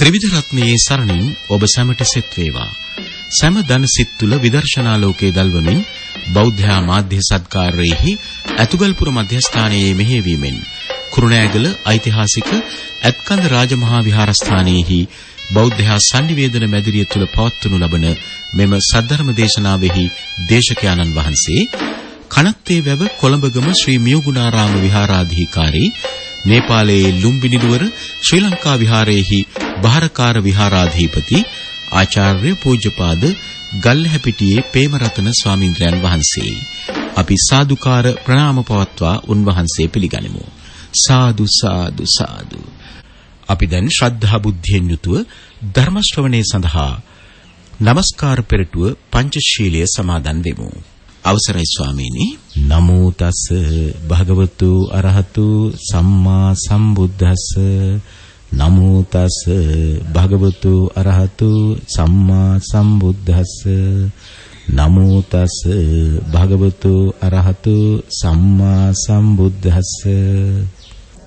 ත්‍රිවිධ රත්නයේ සරණින් ඔබ සැමට සෙත් වේවා. සෑම දන සිත් තුළ විදර්ශනා ලෝකයේ දල්වමින් බෞද්ධ මාධ්‍ය සත්කාරයේහි අතුගල්පුර මධ්‍යස්ථානයේ මෙහෙවීමෙන් කුරුණෑගල ඓතිහාසික ඇත්කන්ද රාජමහා විහාරස්ථානයේහි බෞද්ධ සංනිවේදන මැදිරිය තුල පවත්වනු ලබන මෙම සද්ධර්ම දේශනාවෙහි දේශකයන්න් වහන්සේ කනත්තේ වැව කොළඹගම ශ්‍රී මියුගුණාරාම විහාරාධිකාරී නේපාලයේ ලුම්බිනි නුවර ශ්‍රී ලංකා විහාරයේහි බහරකාර විහාරාධිපති ආචාර්ය පූජ්‍යපාද ගල්හැපිටියේ පේමරතන ස්වාමින්ද්‍රයන් වහන්සේ. අපි සාදුකාර ප්‍රණාම පවත්වා උන්වහන්සේ පිළිගනිමු. සාදු සාදු සාදු. අපි දැන් ශ්‍රද්ධා බුද්ධියෙන් යුතුව ධර්ම ශ්‍රවණේ සඳහා নমස්කාර පෙරටුව පංචශීලයේ සමාදන් වෙමු. අවසරයි ස්වාමීනි. නමෝ තස් භගවතු අරහතු සම්මා සම්බුද්දස්ස. නමෝ තස් භගවතු අරහතු සම්මා සම්බුද්දස්ස. නමෝ තස් භගවතු අරහතු සම්මා සම්බුද්දස්ස.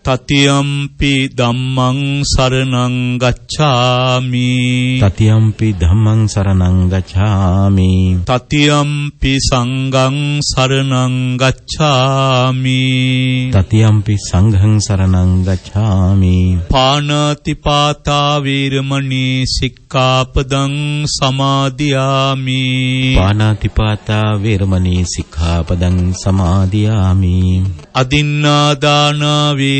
තතියම්පි ධම්මං සරණං ගච්ඡාමි. තතියම්පි ධම්මං සරණං ගච්ඡාමි. තතියම්පි සංඝං සරණං ගච්ඡාමි. තතියම්පි සංඝං සරණං ගච්ඡාමි. පාණාති පාතා වීරමණී සික්ඛාපදං සමාදියාමි. පාණාති පාතා වීරමණී සික්ඛාපදං සමාදියාමි. අදින්නා දාන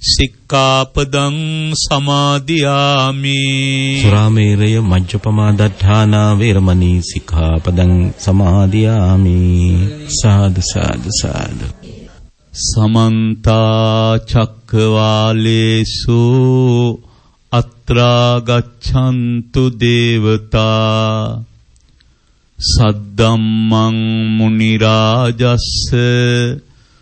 සික්ඛාපදං සමාදියාමි. සුරාමේරය මජ්ජපමා දත්තානා වේරමණී සික්ඛාපදං සමාදියාමි. සාදු සාදු සාදු. සමන්ත චක්කවාලේසු අත්‍රා ගච්ඡන්තු දේවතා සද්දම්මං මුනි රාජස්ස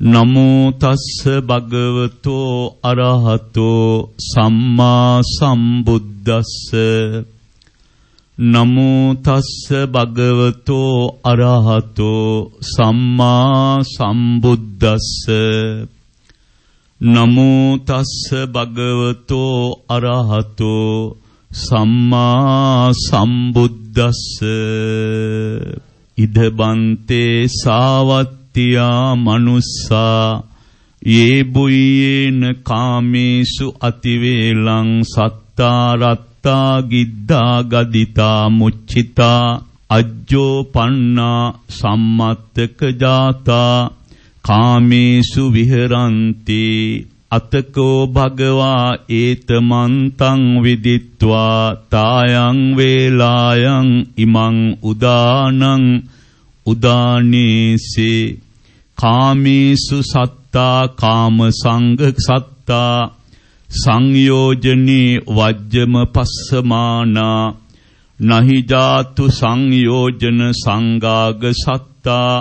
නමෝ තස්ස භගවතෝ අරහතෝ සම්මා සම්බුද්දස්ස. නමෝ තස්ස භගවතෝ අරහතෝ සම්මා සම්බුද්දස්ස. නමෝ තස්ස භගවතෝ අරහතෝ සම්මා සම්බුද්දස්ස. ඉද බන්තේ සාවත්තියා මනුස්සා යේ බුයේන කාමේසු අතිවේලං සත්තාරත් අත්තා ගිද්දා ගදිතා මුච්චිතා අජ්ජෝ පන්නා සම්මත්තක ජාතා කාමේසු විහරಂತಿ අතකෝ භගවා ඒතමන්තං විදිත්වා තායං වේලායන් ඉමං උදානං උදානේසේ කාමේසු සත්තා කාම සංඝ සත්තා සංයෝජනේ වජ්ජම පස්සමානා නහි ජාතු සංයෝජන සංගාග සත්තා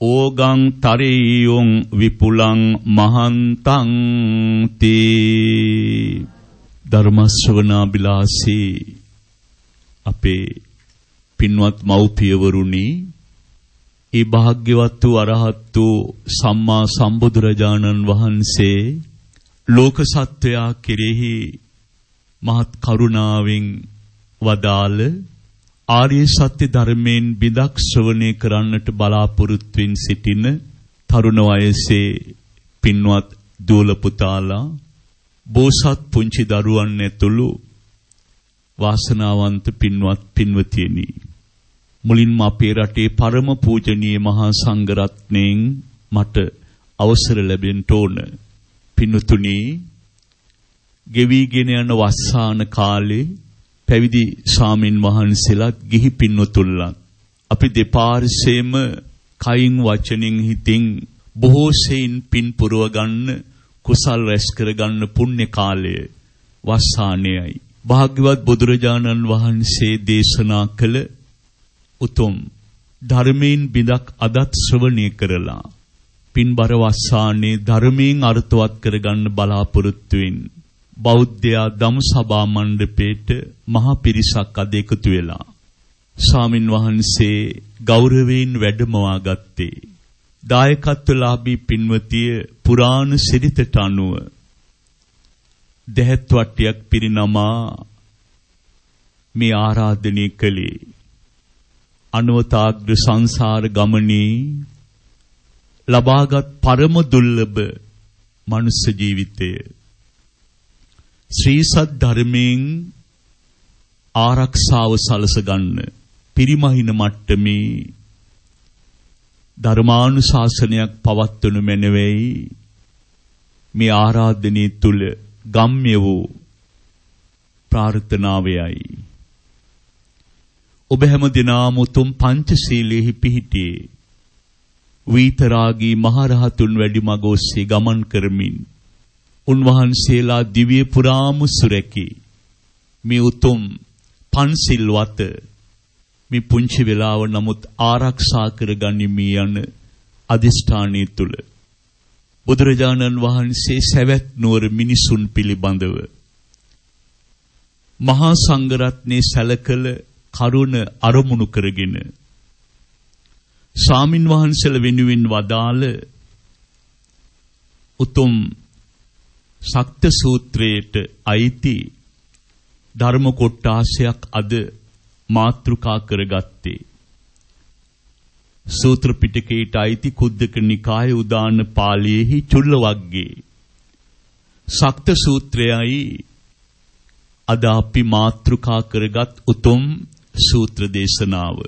ඕගං තරේයොං විපුලං මහන්තං තී. ධර්ම ශ්‍රවණාබිලාසී අපේ පින්වත් මව්පියවරුනි ඒ භාග්‍යවත් වූ අරහත් වූ සම්මා සම්බුදුරජාණන් වහන්සේ ලෝක සත්වයා කෙරෙහි මහත් කරුණාවෙන් වදාළ ආර්ය සත්‍ය ධර්මයෙන් බිදක් ශ්‍රවණය කරන්නට බලාපොරොත්තු වෙන සිටින තරුණ වයසේ පින්වත් දූල පුතාලා බෝසත් පුංචි දරුවන් ඇතුළු වාසනාවන්ත පින්වත් පින්වතියනි. මුලින්ම අපේ රටේ පරම පූජනීය මහා සංඝරත්නයෙන් මට අවසර ලැබෙන්න ඕන. පින්තුනි ගෙවිගෙන යන වස්සාන කාලේ පැවිදි ස්වාමින් වහන්සේලාත් ගිහි පින්වතුන්ලත් අපි දෙපාර්ශ්වයේම කයින් වචනින් හිතින් බොහෝ සෙයින් පින් පුරව ගන්න කුසල් රැස් කර ගන්න පුණ්‍ය කාලය වස්සානයයි භාග්‍යවත් බුදුරජාණන් වහන්සේ දේශනා කළ උතුම්. ධර්මයෙන් බිඳක් අදත් ශ්‍රවණය කරලා පින්බර වස්සානේ ධර්මයෙන් අර්ථවත් කරගන්න බලාපොරොත්තු වෙන බෞද්ධයා දම් සභා මණ්ඩපේට මහ පිරිසක් අද එකතු වෙලා ස්වාමින් වහන්සේ ගෞරවයෙන් වැඩමවා ගත්තේ. දායකත්වලාභී පින්වතිය පුරාණ සිරිතට අනුව දෙහත් වට්ටියක් පිරිනමා මේ ආරාධනය කළේ. අනවතාග්‍ර සංසාර ගමනේ ලබාගත් පරම දුර්ලභ මනුස්ස ජීවිතය. ශ්‍රී සත් ධර්මයෙන් ආරක්ෂාව සලස ගන්න පිරිමහින මට්ටමේ ධර්මානුශාසනයක් පවත්වනු මැනවෙයි මේ ආරාධනයේ තුල ගම්ම්‍ය වූ ප්‍රාර්ථනාවයයි. ඔබ හැම දිනාම උතුම් පංචශීලයේහි පිහිටියේ. වීතරාගී මහරහතුන් වැඩි මග ඔස්සේ ගමන් කරමින් උන්වහන්සේලා දිව්‍ය පුරාම සුරැකී. මේ උතුම් පන්සිල් වත මේ පුංචි වෙලාව නමුත් ආරක්ෂා කරගනිමි යන අදිෂ්ඨානයේ තුල බුදුරජාණන් වහන්සේ සවැත් නුවර මිනිසුන් පිළිබඳව මහා සංඝරත්නයේ සැලකල කරුණ අරමුණු කරගෙන ස්වාමින් වහන්සේලා වෙනුවෙන් වදාළ උතුම් සක්ත සූත්‍රයේට අයිති ධර්ම කොටාශයක් අද මාතෘකා කරගත්තේ. සූත්‍ර පිටකයට අයිති කුද්දක නිකාය උදාන පාළියේහි චුල්ල වග්ගේ සක්ත සූත්‍රයයි අද අපි මාතෘකා කරගත් උතුම් සූත්‍ර දේශනාව.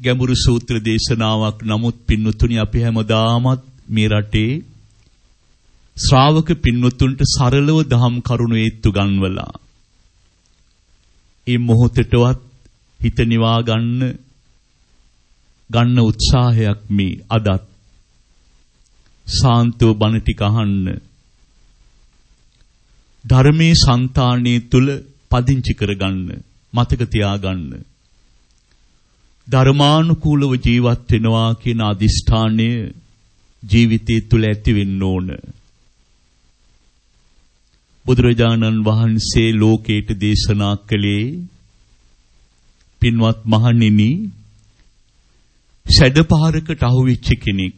ගැඹුරු සූත්‍ර දේශනාවක් නමුත් පින්වතුනි අපි හැමදාමත් මේ රටේ ශ්‍රාවක පින්වතුන්ට සරලව දහම් කරුණු ඒත්තු ගන්වලා ඒ මොහොතටවත් හිත නිවා ගන්න ගන්න උත්සාහයක් මේ අදත් සාන්තව බණ ටික අහන්න ධර්මයේ సంతාණයේ තුල පදිංචි කරගන්න මතක තියාගන්න. ධර්මානුකූලව ජීවත් වෙනවා කියන අදිෂ්ඨානය ජීවිතය තුළ ඇති වෙන්න ඕන. බුදුරජාණන් වහන්සේ ලෝකයට දේශනා කළේ පින්වත් මහණෙනි සැඩපහරකට අහුවෙච්ච කෙනෙක්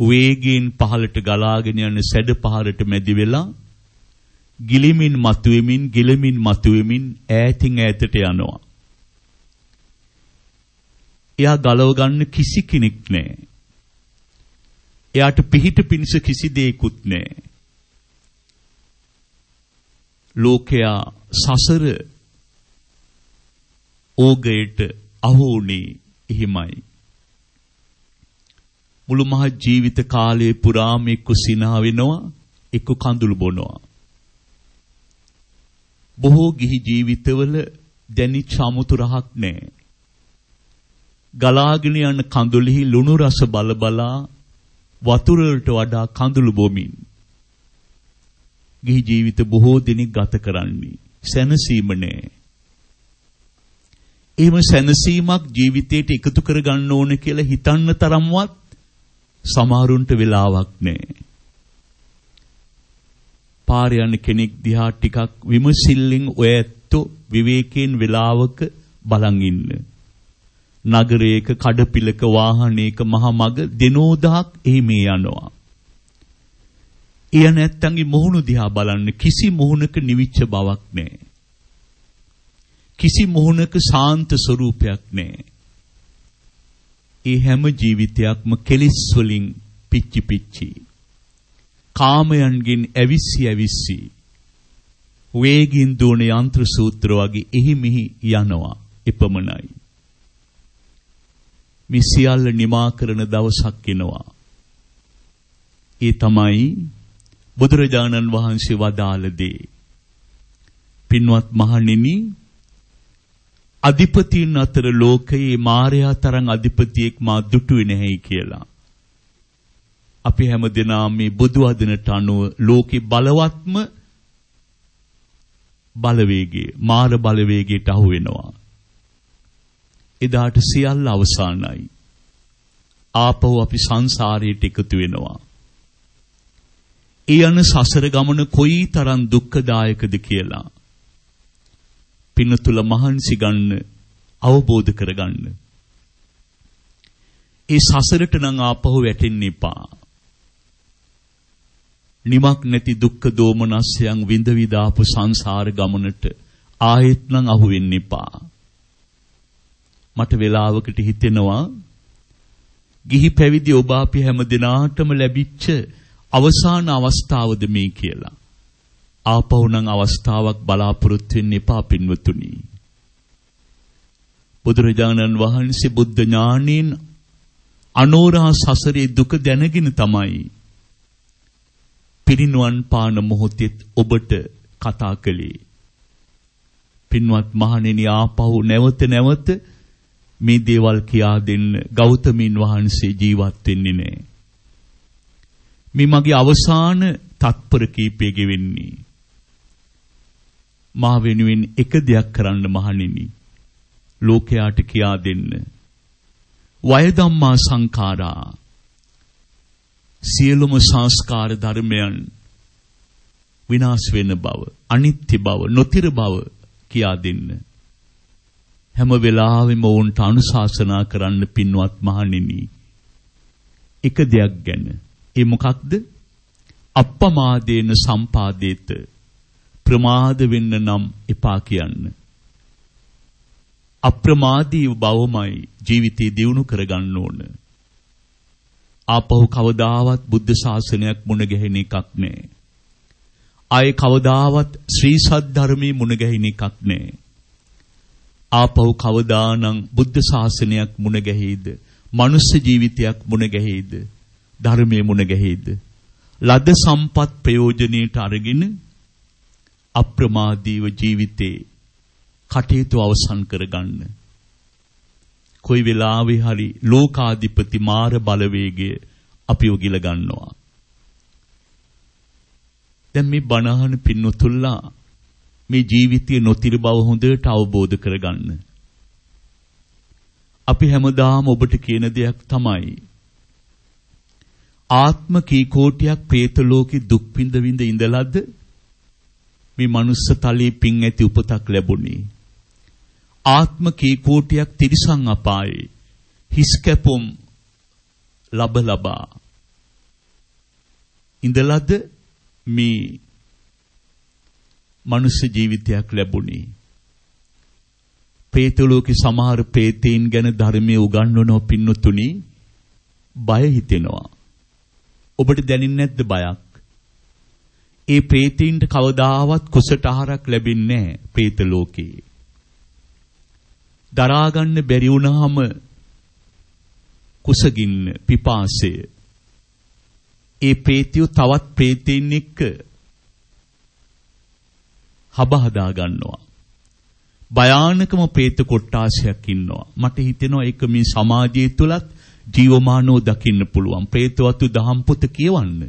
වේගයෙන් පහළට ගලාගෙන යන සැඩපහරට මැදි වෙලා ගිලිමින් මතුවෙමින් ගිලමින් මතුවෙමින් ඈතින් ඈතට යනවා. එයා ගලව ගන්න කිසි කෙනෙක් නැහැ. එයාට පිහිට පිණිස කිසි දෙයක්වත් නැහැ. ලෝකයා සසර ඕගයට අහුුනේ එහෙමයි. මුළු මහත් ජීවිත කාලයේ පුරාම එක්ක සිනා වෙනවා එක්ක කඳුළු බොනවා. බොහෝ ගිහි ජීවිතවල දැනිච්ච අමුතු රහක් නැහැ. ගලාගෙන යන කඳුලෙහි ලුණු රස බල බලා වතුර වලට වඩා කඳුළු බොමින් ගිහි ජීවිත බොහෝ දිනක් ගත කරන්නේ සැනසීම නැහැ. එහෙම සැනසීමක් ජීවිතේට එකතු කරගන්න ඕන කියලා හිතන්න තරම්වත් සමහරුන්ට වෙලාවක් නැහැ. පාර යන කෙනෙක් දිහා ටිකක් විමසිල්ලෙන් ඔය ඇත්තෝ විවේකයෙන් වෙලාවක බලන් ඉන්න. නගරයක කඩපිලක වාහනයක මහ මග දිනෝදහක් එහි මේ යනවා. එය නැත්තන්ගේ මුහුණු දිහා බලන්න කිසි මුහුණක නිවිච්ච බවක් නැහැ. කිසි මුහුණක ශාන්ත ස්වરૂපයක් නැහැ. ඒ හැම ජීවිතයක්ම කෙලිස් වලින් පිච්චි පිච්චි. කාමයන්ගෙන් ඇවිස්සි ඇවිස්සි. වේගින් දුවන යන්ත්‍ර සූත්‍ර වගේ එහි මෙහි යනවා. එපමණයි. මේ සියල්ල නිමා කරන දවසක් එනවා. ඒ තමයි බුදුරජාණන් වහන්සේ වදාළ දේ. පින්වත් මහණෙනි අධිපතීන් අතර ලෝකයේ මායя තරම් අධිපතියෙක් මා දුටුවේ නැහැයි කියලා. අපි හැමදෙනාම මේ බුදු අදිනට අනුව ලෝකේ බලවත්ම බලවේගයේ මාර බලවේගයට අහු වෙනවා. එදාට සියල්ල අවසానයි. ආපහු අපි සංසාරයට එකතු වෙනවා. ඒ යන සසර ගමන කොයි තරම් දුක්ඛදායකද කියලා පින තුල මහන්සි ගන්න අවබෝධ කරගන්න. ඒ සසරට නම් ආපහු වැටෙන්න එපා. නිමක් නැති දුක්ඛ දෝමනස්යන් විඳ විදාපු සංසාර ගමනට ආයෙත් නම් අහු වෙන්න එපා. මට වෙලාවකට හිතෙනවා ගිහි පැවිදි ඔබ අපි හැම දිනාටම ලැබිච්ච අවසාන අවස්ථාවද මේ කියලා. ආපහු නම් අවස්ථාවක් බලාපොරොත්තු වෙන්න එපා පින්වතුනි. බුදුරජාණන් වහන්සේ බුද්ධ ඥානයෙන් අනෝරා සසරේ දුක දැනගෙන තමයි පිරිනුවන් පාන මොහොතෙත් ඔබට කතා කළේ. පින්වත් මහණෙනි ආපහු නැවත නැවත මේ දේවල් කියා දෙන්න ගෞතමීන් වහන්සේ ජීවත් වෙන්නේ නැහැ. මේ මගේ අවසාන තත්පර කීපය ගෙවෙන්නේ. මා වෙනුවෙන් එක දෙයක් කරන්න මහණෙනි. ලෝකයාට කියා දෙන්න. වය ධම්මා සංඛාරා සියලුම සංස්කාර ධර්මයන් විනාශ වෙන බව, අනිත්‍ය බව, නොතිර බව කියා දෙන්න. හැම වෙලාවෙම වුන්ට අනුශාසනා කරන්න පින්වත් මහණෙනි. එක දෙයක් ගැන. ඒ මොකක්ද? අප්පමාදේන සම්පාදේත ප්‍රමාද වෙන්න නම් එපා කියන්න. අප්‍රමාදී බවමයි ජීවිතේ දියුණු කරගන්න ඕන. ආපහු කවදාවත් බුද්ධ ශාසනයක් මුණ ගැහෙන එකක් නෑ. ආයේ කවදාවත් ශ්‍රී සද්ධර්මයේ මුණ ගැහෙන එකක් නෑ. ආපහු කවදානම් බුද්ධ ශාසනයක් මුණ ගැහෙයිද? මනුස්ස ජීවිතයක් මුණ ගැහෙයිද? ධර්මයේ මුණ ගැහෙයිද? ලද සම්පත් ප්‍රයෝජනෙට අරගෙන අප්‍රමාදීව ජීවිතේ කටයුතු අවසන් කරගන්න. කොයි වෙලාවෙ හරි ලෝකාධිපති මාර බලවේගය අපිව ගිල ගන්නවා. දැන් මේ බණහන පින්නතුල්ලා මේ ජීවිතයේ නොතිර බව හොඳට අවබෝධ කරගන්න. අපි හැමදාම ඔබට කියන දෙයක් තමයි ආත්ම කීකෝටියක් പ്രേත ලෝකේ දුක් විඳ විඳ ඉඳලාද මේ මනුස්ස තලයේ පින් ඇති උපතක් ලැබුණේ. ආත්ම කීකෝටියක් තිරිසං අපායේ. හිස් කැපුම් ලබ ලබා. ඉඳලද මේ මනුෂ්‍ය ජීවිතයක් ලැබුණේ. പ്രേත ලෝකේ සමහර പ്രേතීන් ගැන ධර්මයේ උගන්වනෝ පින්නතුනි බය හිතෙනවා. ඔබට දැනෙන්නේ නැද්ද බයක්? ඒ പ്രേතීන්ට කවදාවත් කුසට ආහාරක් ලැබෙන්නේ නැහැ പ്രേත ලෝකේ දරා ගන්න බැරි වුණාම කුසගින්න පිපාසය. ඒ ප්‍රේතිය තවත් ප්‍රේතීන් එක්ක හබ හදා ගන්නවා. භයානකම ප්‍රේත කොට්ටාසයක් ඉන්නවා. මට හිතෙනවා ඒක මේ සමාජය තුලත් ජීවමානව දකින්න පුළුවන්. ප්‍රේතවතු දහම් පොත කියවන්න.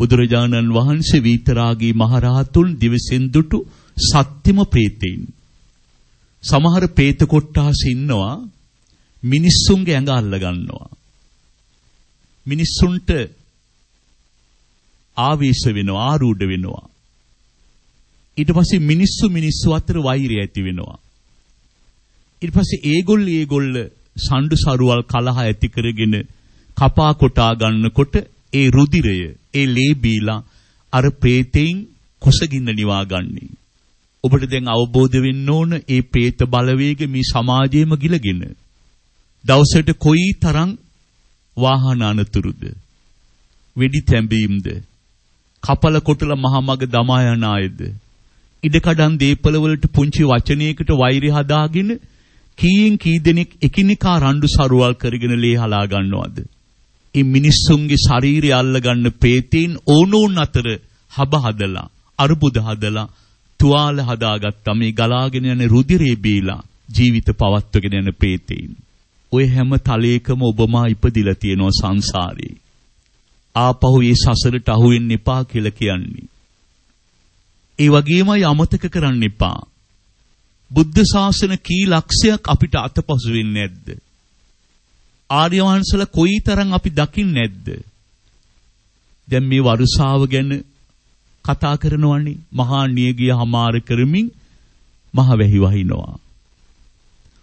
බුදුරජාණන් වහන්සේ විතරාගී මහරහතුන් දිවසෙන් දුටු සත්‍යම ප්‍රේතීන් සමහර പ്രേත කොට්ටාස ඉන්නවා මිනිස්සුන්ගේ ඇඟ අල්ල ගන්නවා. මිනිස්සුන්ට ආවේශ වෙනවා ආරූඪ වෙනවා. ඊට පස්සේ මිනිස්සු මිනිස්සු අතර වෛරය ඇති වෙනවා. ඊට පස්සේ ඒගොල්ල ඒගොල්ල සම්ඩු සරුවල් කලහ ඇති කරගෙන කපා කොටා ගන්නකොට ඒ රුධිරය ඒ ලේ බීලා අර ප්‍රේතෙයින් කුසගින්න නිවා ගන්නී. ඔබට දැන් අවබෝධ වෙන්න ඕන ඒ പ്രേත බලවේග මේ සමාජයේම ගිලගෙන. දවසට කොයි තරම් වාහන අනතුරුද? වෙඩි තැඹීම්ද? කපල කොටල මහමග දමා යන අයද? ඉඩකඩම් දීපල වලට පුංචි වචනයකට වෛරය හදාගෙන කීයෙන් කී දෙනෙක් එකිනෙකා රණ්ඩු සරුවල් කරගෙන ලේ හලා ගන්නවද? මේ මිනිස්සුන්ගේ ශරීරය අල්ලගන්න ප්‍රේතීන් ඕනෝන් අතර හබ හදලා අරුබුද හදලා තුවාල හදාගත්තා මේ ගලාගෙන යන රුධිරේ බීලා ජීවිත පවත්වගෙන යන ප්‍රේතීන්. ඔය හැම තලයකම ඔබමා ඉපදිලා තියෙනවා සංසාරේ. ආපහු මේ සසරට අහු වෙන්න එපා කියලා කියන්නේ. ඒ වගේමයි අමතක කරන්න එපා. බුද්ධ ශාසන කී ලක්ෂයක් අපිට අතපසු වෙන්නේ නැද්ද? ආර්ය වංශලා කොයිතරම් අපි දකින්නේ නැද්ද? දැන් මේ වරුසාව ගැන කතා කරනවනේ මහා නියගිය හමාර කරමින් මහ වැහි වහිනවා.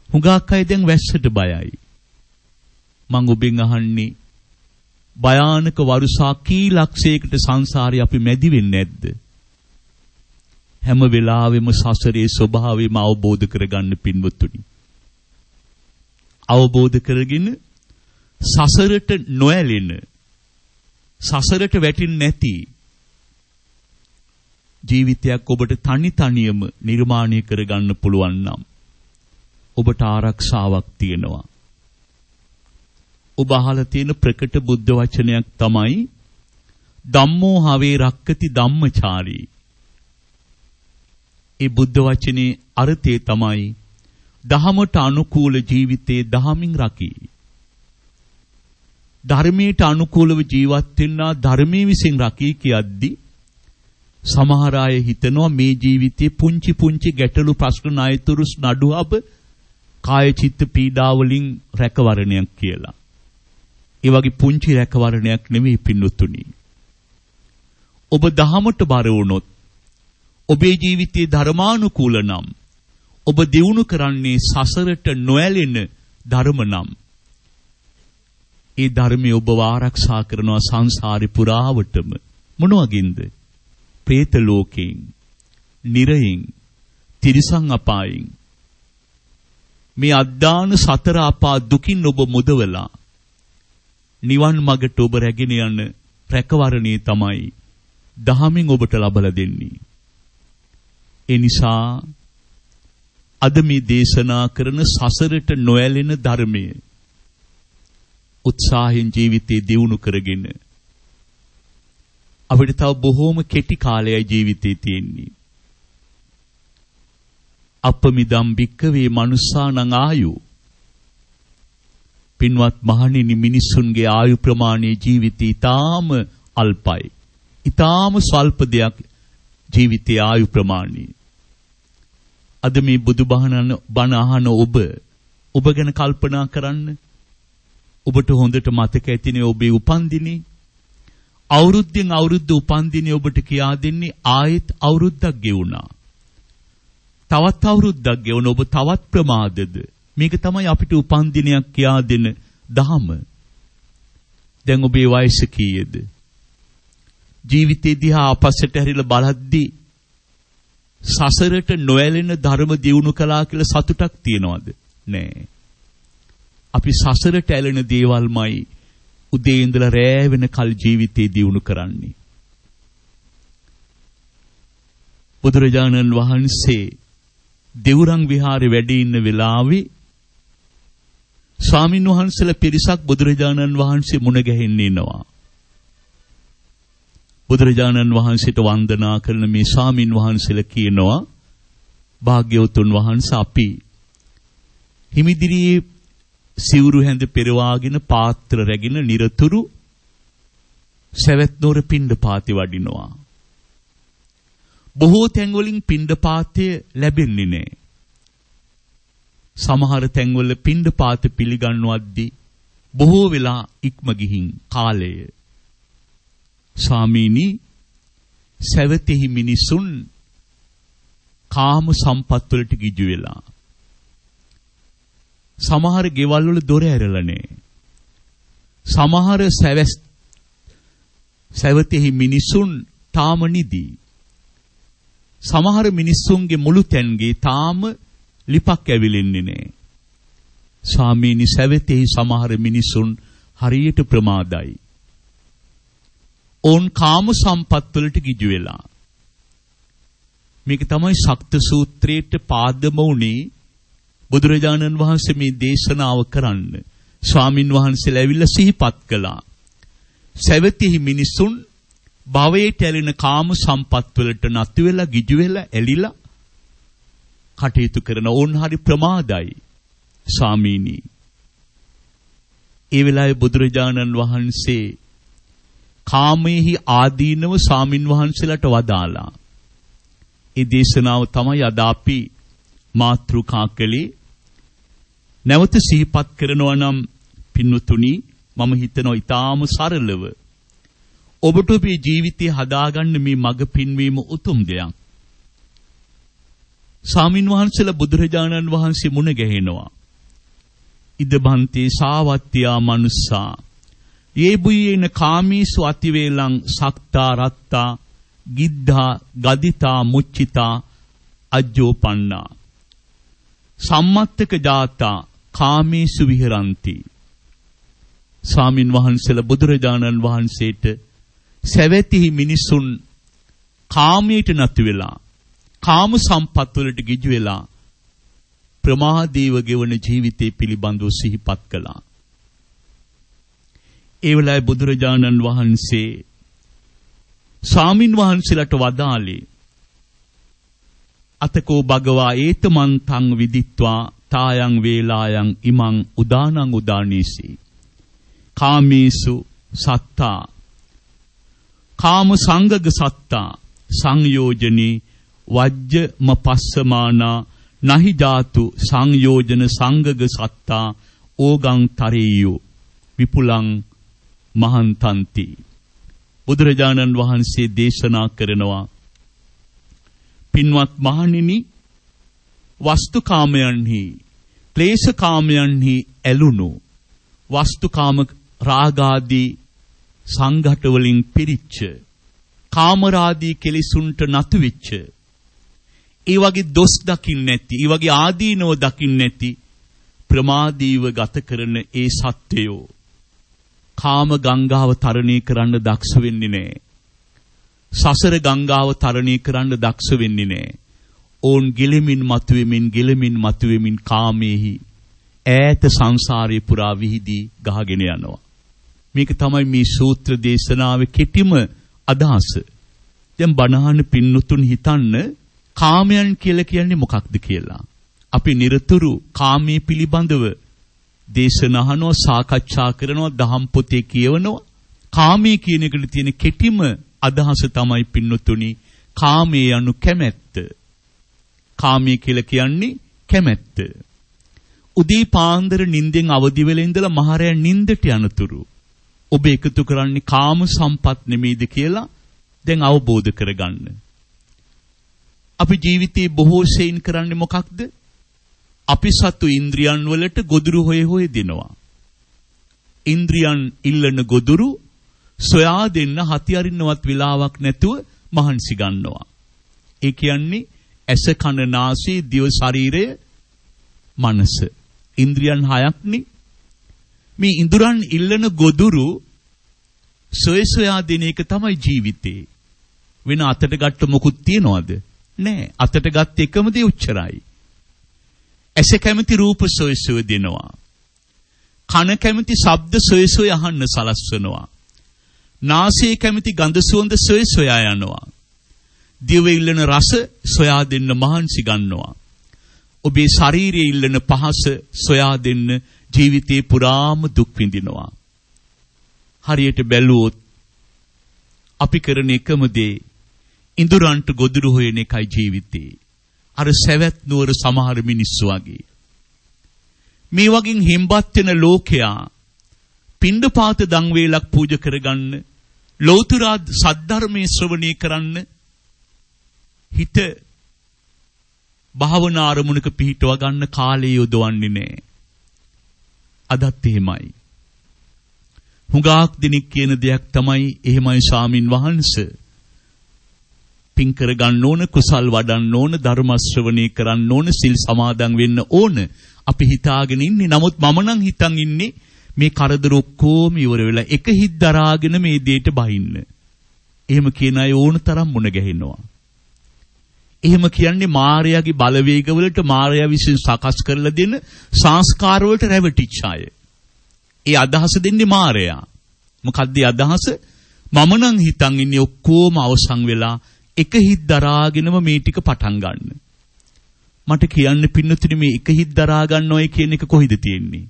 හුඟක් අය දැන් වැස්සට බයයි. මං ඔබෙන් අහන්නේ භයානක වරුසා කී ලක්ෂයකට සංසාරේ අපි මැදි වෙන්නේ නැද්ද? හැම වෙලාවෙම සසරේ ස්වභාවයම අවබෝධ කරගන්න පින්වත්තුනි. අවබෝධ කරගෙන සසරට නොඇලෙන සසරට වැටෙන්නේ නැති ජීවිතයක් ඔබට තනි තනියම නිර්මාණය කරගන්න පුළුවන් නම් ඔබට ආරක්ෂාවක් තියෙනවා. ඔබ අහලා තියෙන ප්‍රකට බුද්ධ වචනයක් තමයි ධම්මෝ හවේ රක්කති ධම්මචාරී ඒ බුද්ධ වචනේ අර්ථය තමයි දහමට අනුකූල ජීවිතයේ දහමින් රකී. ධර්මයට අනුකූලව ජීවත් වෙන්නා ධර්මයේ විසින් රකී කියද්දී සමහර අය හිතනවා මේ ජීවිතයේ පුංචි පුංචි ගැටලු ප්‍රශ්න ණයතුරුස් නඩුවබ කාය චිත්ත පීඩා වලින් රැකවරණයක් කියලා. ඒ වගේ පුංචි රැකවරණයක් නෙමෙයි පින්නතුනි. ඔබ දහමට බර වුණොත් ඔබේ ජීවිතයේ ධර්මානුකූල නම් ඔබ දියුණු කරන්නේ සසරට නොඇලෙන ධර්ම නම් ඒ ධර්මයේ ඔබ ආරක්ෂා කරනවා සංසාරේ පුරාවටම මොන වගින්ද? പ്രേත ලෝකයෙන්, නිරයෙන්, තිරිසන් අපායෙන් මේ අද්දාන සතර අපා දුකින් ඔබ මුදවලා නිවන් මගට ඔබ රැගෙන යන රැකවරණේ තමයි දහමින් ඔබට ලබලා දෙන්නේ. ඒ නිසා අද මේ දේශනා කරන සසරට නොඇලෙන ධර්මය උත්සාහයෙන් ජීවිතේ දියුණු කරගෙන අපිට තව බොහෝම කෙටි කාලයයි ජීවිතේ තියෙන්නේ. අපමිදම් භික්කවේ මනුස්සානං ආයු පින්වත් මහණෙනි මිනිසුන්ගේ ආයු ප්‍රමාණයේ ජීවිතය ඊටාම අල්පයි. ඊටාම ස්වල්ප දෙයක් ජීවිතයේ ආයු ප්‍රමාණය. අද මේ බුදුබහනන බණ අහන ඔබ ඔබ ගැන කල්පනා කරන්න. ඔබට හොඳට මතක ඇතිනේ ඔබේ උපන්දිනේ. අවුරුද්දෙන් අවුරුද්ද උපන්දිනේ ඔබට කියා දෙන්නේ ආයෙත් අවුරුද්දක් ගෙවුණා. තවත් අවුරුද්දක් ගෙවුණ ඔබ තවත් ප්‍රමාදද? මේක තමයි අපිට උපන්දිනයක් කියා දෙන දහම. දැන් ඔබේ වයස කීයද? ජීවිතේ දිහා අපස්සට හැරිලා බලද්දී සසරට නොඇලෙන ධර්ම දියුණු කළා කියලා සතුටක් තියනවද? නෑ. අපි සසරට ඇලෙන දේවල්මයි උදේ ඉඳලා රෑ වෙනකල් ජීවිතේ දියුණු කරන්නේ. බුදුරජාණන් වහන්සේ දෙවුරන් විහාරේ වැඩ ඉන්න වෙලාවේ ස්වාමින් වහන්සේලා පිරිසක් බුදුරජාණන් වහන්සේ මුණ ගැහෙන්න ඉනවා. බුදුරජාණන් වහන්සේට වන්දනා කරන මේ ස්වාමින් වහන්සේලා කියනවා භාග්‍යවතුන් වහන්සේ අපි හිමිදිරියේ සිවුරු හැඳ පෙරවාගෙන පාත්‍ර රැගෙන নিরතුරු සවැත් නුවර පිණ්ඩපාතේ වඩිනවා. බොහෝ තැන්වලින් පිණ්ඩපාතය ලැබෙන්නේ නැහැ. සමහර තැන්වල පිණ්ඩපාත පිළිගන්වද්දී බොහෝ වෙලා ඉක්ම ගිහින් කාලය ස්වාමීනි සවැතෙහි මිනිසුන් කාම සම්පත් වලට ගිජු වෙලා සමහර ගෙවල් වල දොර ඇරලා නැහැ. සමහර සැවස් සැවතෙහි මිනිසුන් තාම නිදි. සමහර මිනිස්සුන්ගේ මුළු තැන්ගේ තාම ලිපක් ඇවිලෙන්නේ නැහැ. ස්වාමීනි සැවතෙහි සමහර මිනිසුන් හරියට ප්‍රමාදයි. ඕන් කාම සම්පත් වලට ගිජු වෙලා. මේක තමයි ශක්ත සූත්‍රයේට පාදම උනේ බුදුරජාණන් වහන්සේ මේ දේශනාව කරන්න ස්වාමින් වහන්සේලා ඇවිල්ලා සිහිපත් කළා. සැවතිහි මිනිසුන් භවයට ඇලෙන කාම සම්පත් වලට නතු වෙලා ගිජු වෙලා ඇලිලා කටයුතු කරන ඕන් හරි ප්‍රමාදයි ස්වාමීනි. ඒ වෙලාවේ බුදුරජාණන් වහන්සේ කාමයේහි ආදීනව ස්වාමින් වහන්සේලාට වදාලා. ඒ දේශනාව තමයි අද අපි මාතෘකා කළේ නැවත සිහිපත් කරනවා නම් පින්වතුනි මම හිතනවා ඊටාම සරලව ඔබට ඔබේ ජීවිතය හදාගන්න මේ මඟ පින්වීම උතුම් දෙයක්. සාමින් වහන්සේලා බුදුරජාණන් වහන්සේ මුණ ගැහෙනවා. ඉදබන්තේ සාවත්ත්‍යා මනුස්සා යේබුයේන කාමීසු අතිවේලං සක්තා රත්තා ගිද්ධා ගදිතා මුච්චිතා අජ්ජෝපන්නා සම්මත්තක ජාතා කාමේසු විහරಂತಿ ස්වාමින් වහන්සේලා බුදුරජාණන් වහන්සේට සැවැතිහි මිනිසුන් කාමයට නතු වෙලා කාම සම්පත් වලට ගිජු වෙලා ප්‍රමාදීව ගෙවන ජීවිතේ පිළිබඳව සිහිපත් කළා. ඒ වෙලාවේ බුදුරජාණන් වහන්සේ ස්වාමින් වහන්සේලාට වදාළේ අතකෝ භගවා ඒතමන්තං විදිත්වා තායන් වේලායන් ඉමං උදානං උදානීසි. කාමේසු සත්තා. කාම සංගග සත්තා. සංයෝජනී වජ්ජම පස්සමානා නහි ධාතු සංයෝජන සංගග සත්තා ඕගං තරේයෝ. විපුලං මහන්තන්ති. බුදුරජාණන් වහන්සේ දේශනා කරනවා. පින්වත් මහණෙනි වස්තුකාමයන්හි ක්ලේශකාමයන්හි ඇලුණු වස්තුකාම රාගාදී සංඝට වලින් පිරිච්ච කාමරාදී කෙලිසුන්ට නතු වෙච්ච ඒ වගේ දොස් දකින්න නැති ඒ වගේ ආදීනව දකින්න නැති ප්‍රමාදීව ගත කරන ඒ සත්වයෝ කාම ගංගාව තරණය කරන්න දක්ෂ වෙන්නේ නැහැ සසර ගංගාව තරණය කරන්න දක්ෂ වෙන්නේ නැහැ. ඕන් ගිලෙමින් මතුවෙමින් ගිලෙමින් මතුවෙමින් කාමේහි ඈත සංසාරේ පුරා විහිදී ගහගෙන යනවා. මේක තමයි මේ සූත්‍ර දේශනාවේ කෙටිම අදහස. දැන් බණහන පින්නතුන් හිතන්න කාමයන් කියලා කියන්නේ මොකක්ද කියලා. අපි নিরතුරු කාමයේ පිළිබඳව දේශනහනෝ සාකච්ඡා කරනවා දහම් පොතේ කියවනවා. කාමයේ කියන එකට තියෙන කෙටිම අදහස තමයි පින්නතුනි කාමයේ anu කැමැත්ත. කාමයේ කියලා කියන්නේ කැමැත්ත. උදේ පාන්දර නිින්දෙන් අවදි වෙලා ඉඳලා මහරයා නිින්දට යනතුරු ඔබ එකතු කරන්නේ කාම සම්පත් නෙමෙයිද කියලා දැන් අවබෝධ කරගන්න. අපි ජීවිතේ බොහෝ සෙයින් කරන්නේ මොකක්ද? අපි සතු ඉන්ද්‍රියන් වලට ගොදුරු හොය හොය දෙනවා. ඉන්ද්‍රියන් ඉල්ලන ගොදුරු සොයා දෙන්න හති අරින්නවත් වෙලාවක් නැතුව මහන්සි ගන්නවා. ඒ කියන්නේ ඇස කන නාසය දිව ශරීරය මනස. ඉන්ද්‍රියන් හයක්නේ. මේ ඉඳුරන් ඉල්ලන ගොදුරු සොය සොයා දෙන එක තමයි ජීවිතේ. වෙන අතට ගත්ත මොකුත් තියනවද? නෑ. අතට ගත්ත එකම දේ උච්චරයි. ඇස කැමති රූප සොය සොය දෙනවා. කන කැමති ශබ්ද සොය සොය අහන්න සලස්වනවා. නාසය කැමති ගඳ සුවඳ සොය සොයා යනවා. දිව ඉල්ලන රස සොයා දෙන්න මහන්සි ගන්නවා. ඔබේ ශරීරයේ ඉල්ලන පහස සොයා දෙන්න ජීවිතේ පුරාම දුක් විඳිනවා. හරියට බැලුවොත් අපි කරන එකම දේ ඉඳුරන්ට ගොදුරු හොයන එකයි ජීවිතේ. අර සැවැත් නුවර සමහර මිනිස්සු වගේ. මේ වගේ හිම්බත් වෙන ලෝකයා පින්ඩපාත දන් වේලක් පූජා කරගන්න ලෞතර සද්ධර්මයේ ශ්‍රවණය කරන්න හිත භාවනා අරමුණක පිහිටව ගන්න කාලය යොදවන්නේ නැහැ. අදත් එහෙමයි. හුඟක් දිනක් කියන දෙයක් තමයි එහෙමයි ස්වාමින් වහන්සේ. පින් කර ගන්න ඕන කුසල් වඩන්න ඕන ධර්ම ශ්‍රවණය කරන්න ඕන සිල් සමාදන් වෙන්න ඕන අපි හිතාගෙන ඉන්නේ නමුත් මම නම් හිතන් ඉන්නේ මේ කරදර ඔක්කොම ඉවර වෙලා එක හිත් දරාගෙන මේ දෙයට බහින්න. එහෙම කියන අය ඕන තරම් මුණ ගැහෙනවා. එහෙම කියන්නේ මායයාගේ බලවේගවලට මායයා විසින් සකස් කරලා දෙන සංස්කාර වලට රැවටිච්ච අය. ඒ අදහස දෙන්නේ මායයා. මොකද්ද අදහස? මම නම් හිතන් ඉන්නේ ඔක්කොම අවසන් වෙලා එක හිත් දරාගෙනම මේ ටික පටන් ගන්න. මට කියන්න පින්නතුනි මේ එක හිත් දරා ගන්නවයි කියන එක කොහෙද තියෙන්නේ?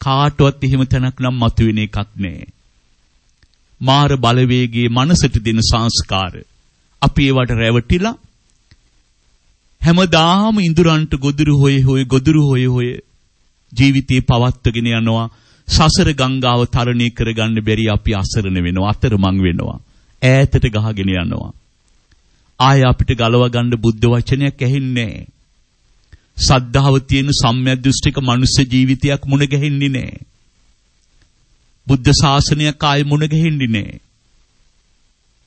කාටවත් එහෙම තැනක් නම් මතුවෙන එකක් නෑ. මාර බලවේගයේ මනසට දෙන සංස්කාර අපි ඒවට රැවටිලා හැමදාම ඉඳුරන්ට ගොදුරු හොය හොය ගොදුරු හොය හොය ජීවිතේ පවත්වගෙන යනවා සසර ගංගාව තරණය කරගන්න බැරි අපි අසරණ වෙනවා අතරමං වෙනවා ඈතට ගහගෙන යනවා ආය අපිට ගලව ගන්න බුද්ධ වචනයක් ඇහෙන්නේ නැහැ. සද්ධාව තියෙන සම්මියදෘෂ්ටික මනුෂ්‍ය ජීවිතයක් මුණ ගැහෙන්නේ නැහැ. බුද්ධ ශාසනයක් ආය මුණ ගැහෙන්නේ නැහැ.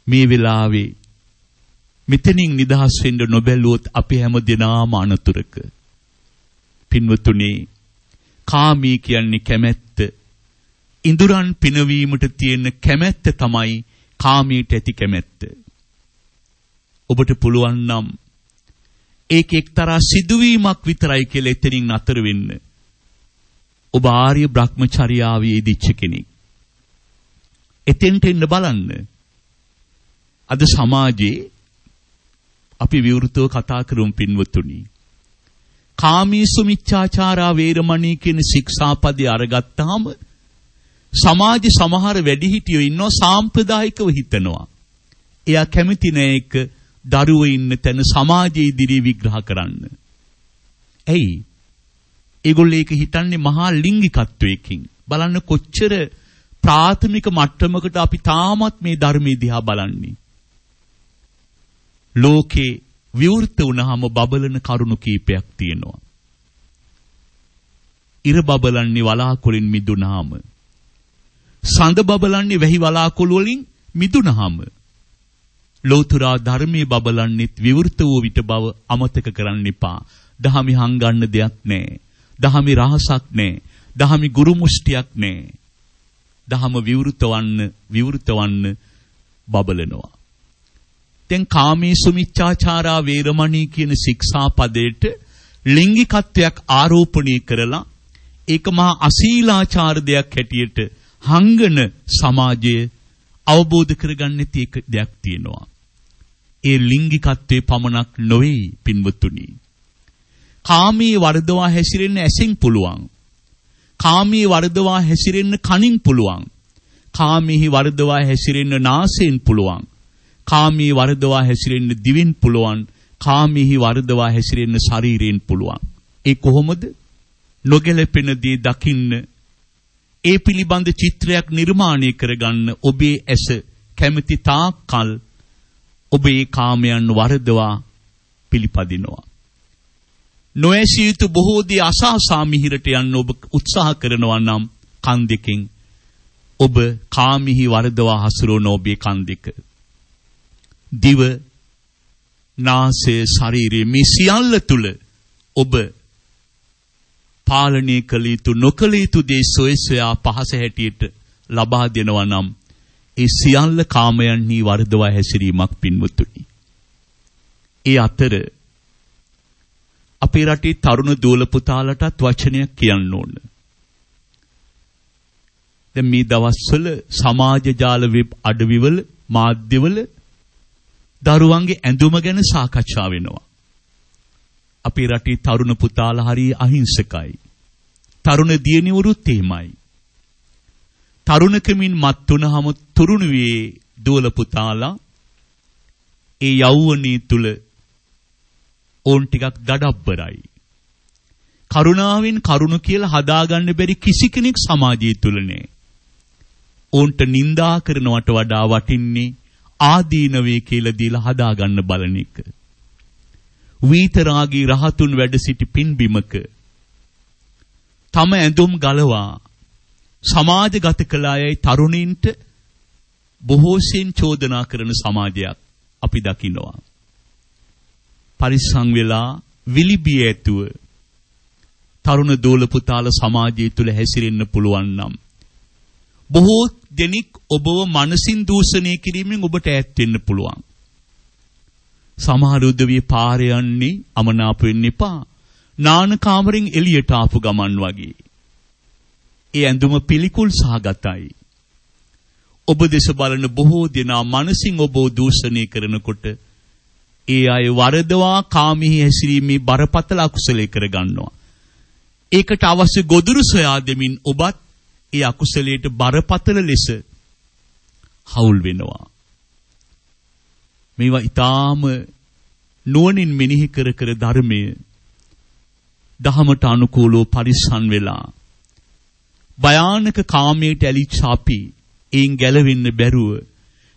මේ වෙලාවේ මෙතනින් නිදහස් වෙන්න නොබැලුවොත් අපි හැම දිනාම අනතුරක. පින්වතුනි කාමී කියන්නේ කැමැත්ත. ඉඳුරන් පිනවීමට තියෙන කැමැත්ත තමයි කාමීට ඇති කැමැත්ත. ඔබට පුළුවන් නම් ඒක එක්තරා සිදුවීමක් විතරයි කියලා එතනින් නතර වෙන්න. ඔබ ආර්ය බ්‍රහ්මචර්යාවේ ඉදිච්ච කෙනෙක්. එතෙන්ට එන්න බලන්න. අද සමාජයේ අපි විවෘතව කතා කරමු පින්වතුනි. කාමීසු මිච්ඡාචාරා වේරමණී කියන ශික්ෂාපදේ අරගත්තාම සමාජ සමහර වැඩිහිටියෝ ඉන්නවා සාම්ප්‍රදායිකව හිතනවා. එයා කැමති නෑ ඒක දරුවෝ ඉන්න තැන සමාජයේ ඉදිරියේ විග්‍රහ කරන්න. ඇයි? ඒගොල්ලෝ ඒක හිතන්නේ මහා ලිංගිකත්වයකින්. බලන්න කොච්චර ප්‍රාථමික මට්ටමකට අපි තාමත් මේ ධර්මයේ දිහා බලන්නේ. ලෝකේ විවෘත වුණාම බබලන කරුණු කීපයක් තියෙනවා. ඉර බබලන්නේ වලාකුලින් මිදුණාම. සඳ බබලන්නේ වැහි වලාකුළු වලින් මිදුණාම. ලෝතර ධර්මයේ බබලන්නෙත් විවෘත වූ විට බව අමතක කරන්න එපා. දහමි හංගන්න දෙයක් නැහැ. දහමි රහසක් නැහැ. දහමි ගුරු මුෂ්ටියක් නැහැ. දහම විවෘත වන්න විවෘත වන්න බබලනවා. දැන් කාමී සුමිච්ඡාචාරා වේරමණී කියන ශික්ෂා පදයට ලිංගිකත්වයක් ආරෝපණය කරලා ඒක මහා අශීලාචාර දෙයක් හැටියට හංගන සමාජය අවබෝධ කරගන්නෙත් ඒක දෙයක් තියෙනවා. ඒ ලිංගිකත්වයේ පමණක් නොවේ පින්වත්තුනි. කාමී වර්ධවා හැසිරෙන්න ඇසින් පුළුවන්. කාමී වර්ධවා හැසිරෙන්න කනින් පුළුවන්. කාමීහි වර්ධවා හැසිරෙන්න නාසයෙන් පුළුවන්. කාමී වර්ධවා හැසිරෙන්න දිවෙන් පුළුවන්. කාමීහි වර්ධවා හැසිරෙන්න ශරීරයෙන් පුළුවන්. ඒ කොහොමද? නොගැලපෙන දේ දකින්න ඒ පිළිබඳ චිත්‍රයක් නිර්මාණය කරගන්න ඔබේ ඇස කැමැති තාක්කල් ඔබේ කාමයන් වරදවා පිළිපදිනවා. නොඇසිය යුතු බොහෝ දේ අසහසා මිහිරට යන්න ඔබ උත්සාහ කරනවා නම් කන් දෙකෙන් ඔබ කාමිහි වරදවා හසුරවන ඔබේ කන් දෙක. දිව නාසය ශරීරයේ මේ සියල්ල තුල ඔබ පාලනය කළ යුතු නොකළ යුතු දේ සොය සොයා පහස හැටියට ලබා දෙනවා නම් ඒ සියල්ල කාමයන්හි වර්ධවා හැසිරීමක් පින්වතුනි. ඒ අතර අපේ රටේ තරුණ දූල පුතාලටත් වචනයක් කියන්න ඕන. දැන් මේ දවස්වල සමාජ ජාල වෙබ් අඩවිවල මාධ්‍යවල දරුවන්ගේ ඇඳුම ගැන සාකච්ඡා වෙනවා. අපේ රටේ තරුණ පුතාලා හරි අහිංසකයි. තරුණ දියණිවරුත් එහෙමයි. තරුණකමින් මත් වුණහම තුරුණුවේ දුවල පුතාලා ඒ යෞවනී තුල ඕන් ටිකක් දඩබ්බරයි. කරුණාවෙන් කරුණ කියලා හදාගන්න බැරි කිසි කෙනෙක් සමාජය තුල නෑ. ඕන්ට නිඳා කරනවට වඩා වටින්නේ ආදීනවේ කියලා දීලා හදාගන්න බලන එක. වීතරාගී රහතුන් වැඩ සිටි පින්බිමක තම ඇඳුම් ගලවා සමාජගත කළ අයයි තරුණින්ට බොහෝසෙන් චෝදනා කරන සමාජයක් අපි දකිනවා. පරිස්සම් වෙලා විලිබිය ඇතුව තරුණ දෝල පුතාල සමාජය තුල හැසිරෙන්න පුළුවන් නම් බොහෝ දෙනෙක් ඔබව මනසින් දූෂණය කිරීමෙන් ඔබට ඈත් වෙන්න පුළුවන්. සමහර උදවිය පාරේ යන්නේ අමනාප වෙන්න එපා. නාන කාමරෙන් එළියට ආපු ගමන් වගේ. ඒ ඇඳුම පිළිකුල් සහගතයි. ඔබ දෙස බලන බොහෝ දෙනා මනසින් ඔබ දූෂණය කරනකොට ඒ අය වරදවා කාමෙහි හැසිරීමේ බරපතල අකුසලයේ කරගන්නවා. ඒකට අවශ්‍ය ගොදුරු සොයා දෙමින් ඔබත් ඒ අකුසලයට බරපතල ලෙස හවුල් වෙනවා. මේවා ඊටාම නුවණින් මෙනෙහි කර කර ධර්මයේ දහමට අනුකූලව පරිස්සම් වෙලා භයානක කාමයට ඇලිච්ච අපි එයින් ගැලවෙන්න බැරුව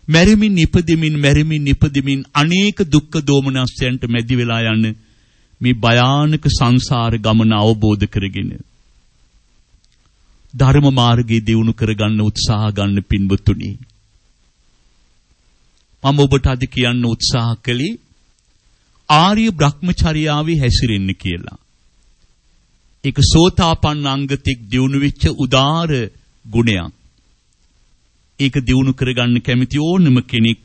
මැරෙමින් ඉපදෙමින් මැරෙමින් ඉපදෙමින් අනේක දුක්ඛ දෝමනස්යන්ට මැදි වෙලා යන මේ භයානක සංසාර ගමන අවබෝධ කරගෙන ධර්ම මාර්ගයේ දියුණු කරගන්න උත්සාහ ගන්න පින්වතුනි මම ඔබට අද කියන්න උත්සාහ කළේ ආර්ය බ්‍රහ්මචර්යාවේ හැසිරෙන්න කියලා. ඒක සෝතාපන්න අංගතික දියුණු වෙච්ච උදාර ගුණයක්. ඒක දියුණු කරගන්න කැමති ඕනම කෙනෙක්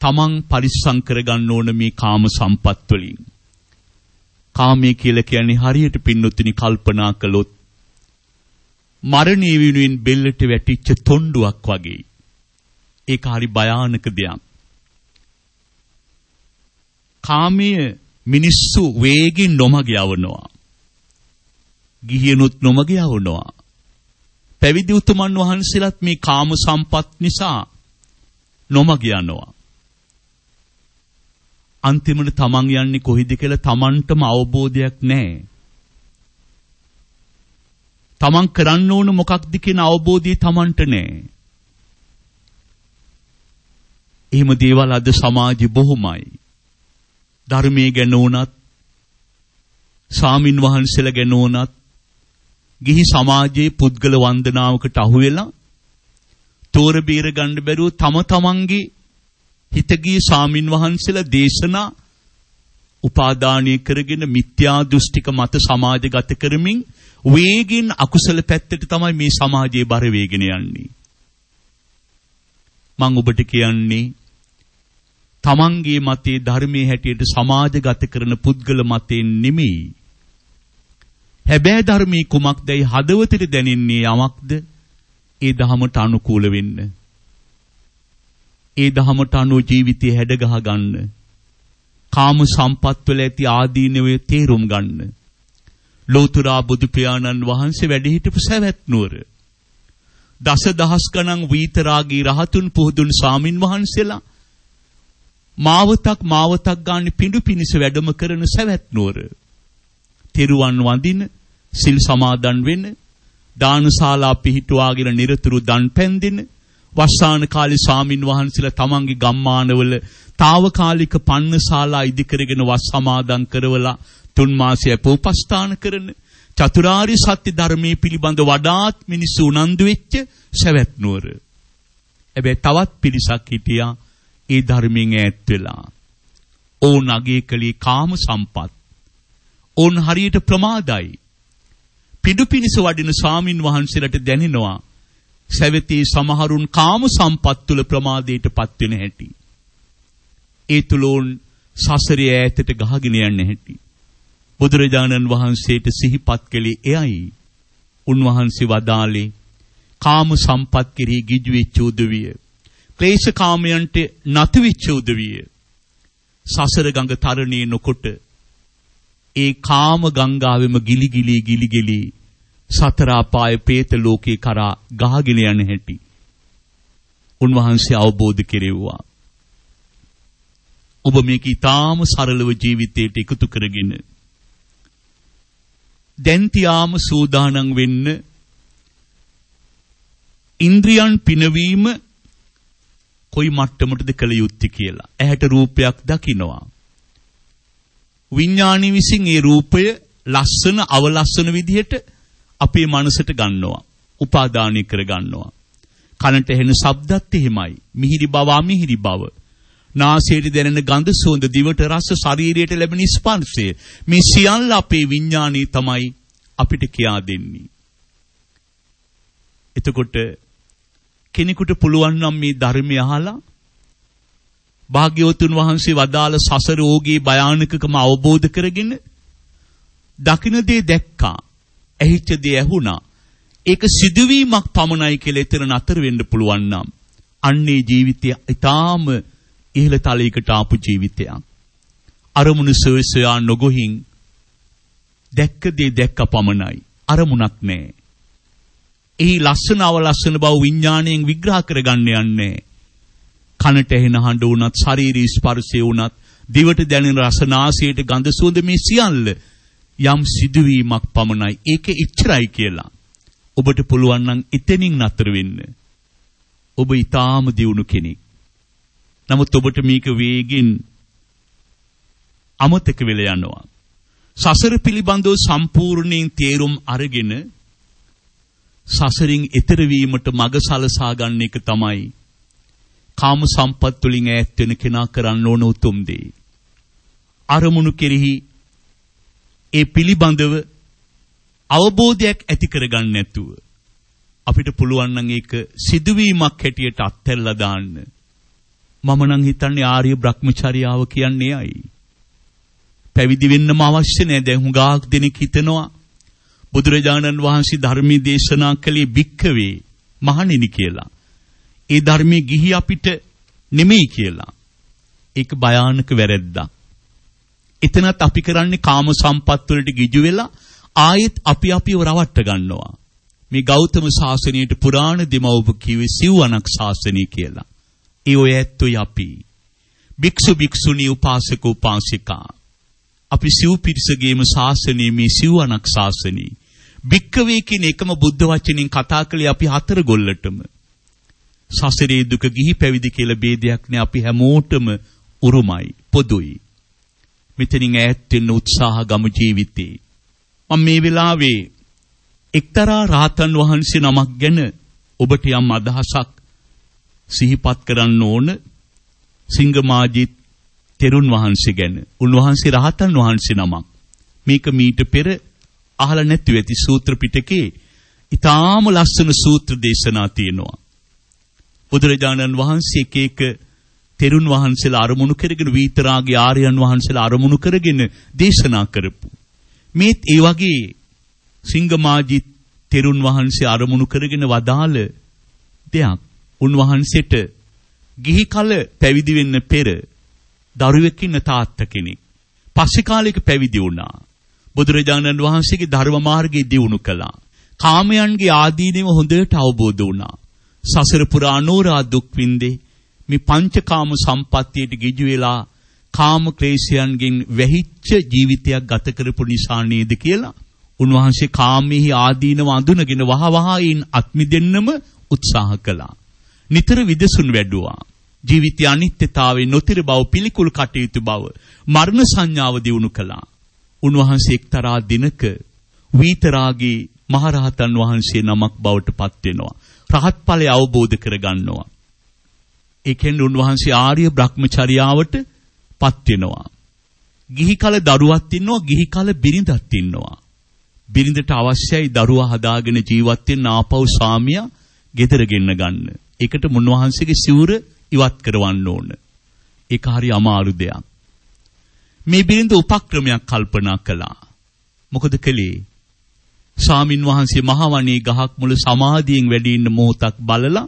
තමන් පරිස්සම් කරගන්න ඕන මේ කාම සම්පත් වලින්. කාමයේ කියලා කියන්නේ හරියට පින්නොත්නි කල්පනා කළොත් මරණීය වෙනුවෙන් බෙල්ලට වැටිච්ච තොණ්ඩුවක් වගේ. ඒක හරි භයානක දෙයක්. කාමයේ මිනිස්සු වේගින් නොමග යවනවා. ගිහියනුත් නොමග යවනවා. පැවිදි උතුමන් වහන්සේලාත් මේ කාම සම්පත් නිසා නොමග යනවා. අන්තිමට තමන් යන්නේ කොහිද කියලා තමන්ටම අවබෝධයක් නැහැ. තමන් කරන්න ඕන මොකක්ද කියන අවබෝධය තමන්ට නැහැ. එහෙම දේවල් අද සමාජෙ බොහොමයි. ධර්මයේ ගැන උනත් සාමින් වහන්සේලා ගැන උනත් ගිහි සමාජයේ පුද්ගල වන්දනාවකට අහු වෙලා තෝර බීර ගන්න බැරුව තම තමන්ගේ හිතගිය සාමින් වහන්සේලා දේශනා උපාදානීය කරගෙන මිත්‍යා දෘෂ්ටික මත සමාජගත කරමින් වේගින් අකුසල පැත්තට තමයි මේ සමාජයේ බර වේගෙන යන්නේ. මම ඔබට කියන්නේ තමන්ගේ මතේ ධර්මයේ හැටියට සමාජගත කරන පුද්ගල මතයෙන් නෙමෙයි. හැබෑ ධර්මී කුමක්දයි හදවතට දැනෙන්නේ යමක්ද? ඒ දහමට අනුකූල වෙන්න. ඒ දහමට අනුව ජීවිතය හැඩගහ ගන්න. කාම සම්පත් වල ඇති ආදීනවේ තේරුම් ගන්න. ලෝතුරා බුදු පියාණන් වහන්සේ වැඩ හිටපු සවැත් නුවර. දස දහස් ගණන් වීතරාගී රහතුන් පුහුදුන් සාමින් වහන්සේලා මාවතක් මාවතක් ගන්න පිඬු පිනිස වැඩම කරන සවැත් නුවර. තෙරුවන් වඳින, සිල් සමාදන් වෙන, දානශාලා පිහිටුවාගෙන නිරතුරු දන් පැන්දෙන, වස්සාන කාලේ ස්වාමින් වහන්සේලා තමන්ගේ ගම්මානවල తాවකාලික පන්නශාලා ඉදි කරගෙන වස් සමාදන් කරවලා තුන් මාසය පෝපස්ථාන කරන චතුරාර්ය සත්‍ය ධර්මයේ පිළිබඳ වඩාත් මිනිස්සු උනන්දු වෙච්ච සවැත් නුවර. හැබැයි තවත් පිරිසක් හිටියා ඒ ධර්මයෙන් ඈත් වෙලා. ඕන් අගේ කලී කාම සම්පත්. ඕන් හරියට ප්‍රමාදයි. පිඩු පිනිස වඩින ස්වාමින් වහන්සේලාට දැනෙනවා සැවතී සමහරුන් කාම සම්පත් තුල ප්‍රමාදයට පත් වෙන හැටි. ඒ තුලෝන් සසරේ ඈතට ගහගෙන යන්න හැටි. බුදුරජාණන් වහන්සේට සිහිපත් කළේ එයයි. උන්වහන්සේ වදාළේ කාම සම්පත් කෙරෙහි ගිජු වෙච්ච උදවිය. ක්ලේශ කාමයන්ට නතු වෙච්ච උදවිය. සසර ගඟ තරණේ නොකොට ඒ කාම ගංගාවෙම ගිලි ගිලි ගිලි ගිලි සතර අපාය പ്രേත ලෝකේ කරා ගහගෙන යන හැටි උන්වහන්සේ අවබෝධ කෙරෙව්වා. ඔබ මේක ඊටාම සරලව ජීවිතයට එකතු කරගෙන දැන් තියාම සූදානම් වෙන්න ඉන්ද්‍රියන් පිනවීම කොයි මට්ටමටද කළ යුත්තේ කියලා. ඇහැට රූපයක් දකිනවා. විඥානි විසින් ඒ රූපය ලස්සන අවලස්සන විදිහට අපේ මනසට ගන්නවා. උපාදානය කර ගන්නවා. කනට ඇහෙන ශබ්දත් එහෙමයි. මිහිරි බව අමිහිරි බව. නාසයට දැනෙන ගඳ සුවඳ දිවට රස ශරීරයට ලැබෙන ස්පර්ශය මේ සියල්ල අපේ විඥානයේ තමයි අපිට කියා දෙන්නේ. එතකොට කෙනෙකුට පුළුවන් නම් මේ ධර්මය අහලා භාග්‍යවතුන් වහන්සේ වදාළ සසර ඕගේ භයානකකම අවබෝධ කරගෙන දකින දේ දැක්කා. ඇහිච්ච දේ ඇහුණා. ඒක සිදුවීමක් පමණයි කියලා එතන නතර වෙන්න පුළුවන් නම් අන්නේ ජීවිතය ඊටාම ඉහළ තලයකට ආපු ජීවිතයක්. අරමුණු සොයසොයා නොගොහින් දැක්ක දේ දැක්ක පමණයි. අරමුණක් නැහැ. එහි ලස්සන අවලස්සන බව විඥාණයෙන් විග්‍රහ කරගන්න යන්නේ. කනට ඇහෙන හඬ වුණත්, ශාරීරික ස්පර්ශය වුණත්, දිවට දැනෙන රස නාසයට ගඳ සුවඳ මේ සියල්ල යම් සිදුවීමක් පමණයි. ඒක ඉච්චරයි කියලා. ඔබට පුළුවන් නම් එතනින් නතර වෙන්න. ඔබ ඊටාම දියුණු කෙනෙක්. නමුත් ඔබට මේක වේගින් අමතක වෙලා යනවා. සසර පිළිබඳව සම්පූර්ණයෙන් තේරුම් අරගෙන සසරින් එතර වීමට මඟ සලසා ගන්න එක තමයි කාම සම්පත් වලින් ඈත් වෙන කෙනා කරන්න ඕන උතුම් දේ. අරමුණු කෙරෙහි ඒ පිළිබඳව අවබෝධයක් ඇති කරගන්න නැතුව අපිට පුළුවන් නම් ඒක සිදුවීමක් හැටියට අත්හැරලා දාන්න. මම නම් හිතන්නේ ආර්ය භ්‍රමචර්යාව කියන්නේ අයි. පැවිදි වෙන්නම අවශ්‍ය නැහැ. දැන් හුඟක් දෙනෙක් හිතනවා බුදුරජාණන් වහන්සේ ධර්මී දේශනා කළේ භික්ඛවේ මහණෙනි කියලා. ඒ ධර්මයේ ගිහි අපිට නෙමෙයි කියලා. ඒක භයානක වැරැද්දක්. එතනත් අපි කරන්නේ කාම සම්පත් වලට ගිජු වෙලා ආයෙත් අපි අපිව රවට්ට ගන්නවා. මේ ගෞතම සාසනයට පුරාණ දෙමව්ප කිව්වේ සිව්වනක් සාසනය කියලා. ඒ ඔය ඇත්තොයි අපි. භික්ෂු භික්ෂුණී උපාසක උපාසිකා. අපි සිව් පිරිසගේම ශාසනයේ මේ සිව්වනක් ශාසනී. භික්කවේ කියන එකම බුද්ධ වචනින් කතා කළේ අපි හතර ගොල්ලටම. සසරේ දුක ගිහි පැවිදි කියලා ભેදයක් නෑ අපි හැමෝටම උරුමයි පොදුයි. මෙතනින් ඈත් වෙන්න උත්සාහ ගමු ජීවිතේ. මම මේ වෙලාවේ එක්තරා රාතන් වහන්සේ නමක් ගැන ඔබට යම් අදහසක් සිහිපත් කරන්න ඕන සිංගමාජිත් තෙරුන් වහන්සේ ගැන. උන්වහන්සේ රහතන් වහන්සේ නමක්. මේක මීට පෙර අහලා නැති වෙති සූත්‍ර පිටකේ ඊටාම ලස්සන සූත්‍ර දේශනා තියෙනවා. බුදුරජාණන් වහන්සේ එක එක තෙරුන් වහන්සේලා අරමුණු කරගෙන වීතරාගේ ආර්යයන් වහන්සේලා අරමුණු කරගෙන දේශනා කරපු. මේත් ඒ වගේ සිංගමාජි තෙරුන් වහන්සේ අරමුණු කරගෙන වදාළ දෙයක්. උන්වහන්සේට ගිහි කල පැවිදි වෙන්න පෙර දරුවෙක් ඉන්න තාත්තා කෙනෙක්. පස්සේ කාලයක පැවිදි වුණා. බුදුරජාණන් වහන්සේගේ ධර්ම මාර්ගය දියුණු කළා. කාමයන්ගේ ආදීනව හොඳට අවබෝධ වුණා. සසර පුරා අනෝරා දුක් විඳේ මේ පංචකාම සම්පත්තියට ගිජු වෙලා කාම ක්ලේශයන්ගෙන් වැහිච්ච ජීවිතයක් ගත කරපු නිසා නේද කියලා උන්වහන්සේ කාමෙහි ආදීනව අඳුනගෙන වහවහයින් අත්මිදෙන්නම උත්සාහ කළා. නිතර විදසුන් වැඩුවා. ජීවිතය අනිත්‍යතාවේ නොතිර බව පිළිකුල් කටයුතු බව මරණ සංඥාව දිනු කළා. උන්වහන්සේ එක්තරා දිනක වීතරාගේ මහරහතන් වහන්සේ නමක් බවට පත් වෙනවා. රහත් ඵලය අවබෝධ කරගන්නවා. ඒ කියන්නේ උන්වහන්සේ ආර්ය භ්‍රමචර්යාවට පත් වෙනවා. ගිහි කල දරුවක් ඉන්නවා, ගිහි කල බිරිඳක් ඉන්නවා. බිරිඳට අවශ්‍යයි දරුවා හදාගෙන ජීවත් වෙන්න ආපහු සාමියා ගෙදර ගෙන්න ගන්න. ඒකට මුන්වහන්සේගේ සිවුර ඉවත් කරවන්න ඕන. ඒක හරි අමාරු දෙයක්. මේ බිරිඳ උපක්‍රමයක් කල්පනා කළා. මොකද කළේ? සාමින් වහන්සේ මහවණේ ගහක් මුල සමාධියෙන් වැඩි ඉන්න මොහොතක් බලලා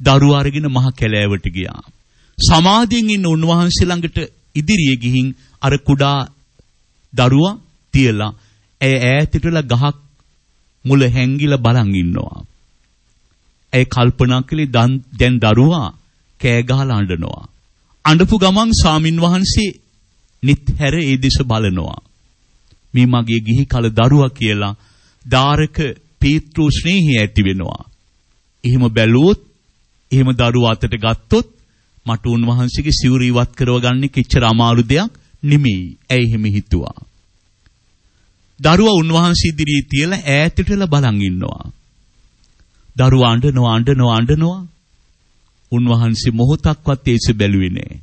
දරුවා අරගෙන මහ කැලෑවට ගියා. සමාධියෙන් ඉන්න උන්වහන්සේ ළඟට ඉදිරියේ ගිහින් අර කුඩා දරුවා තියලා ඇය ඈතටලා ගහක් මුල හැංගිලා බලන් ඉන්නවා. ඇය කල්පනා කළේ දැන් දරුවා කෑ ගහලා අඬනවා. අඬපු ගමන් සාමින් වහන්සේ නිත් හැර ඒ දෙස බලනවා. මේ මගේ ගිහි කල දරුවා කියලා දාරක පීතෘ ස්නේහය ඇති වෙනවා. එහෙම බැලුවොත් එහෙම දරුවා අතට ගත්තොත් මට උන්වහන්සේගේ සිවුර ඉවත් කරව ගන්න කිච්චර අමාරු දෙයක් නෙමෙයි. ඇයි එහෙම හිතුවා? දරුවා උන්වහන්සේ ඉදිරියේ තියලා ඈතටලා බලන් ඉන්නවා. දරුවා අඬනවා අඬනවා අඬනවා. උන්වහන්සේ මොහොතක්වත් ඒස බැලුවේ නෑ.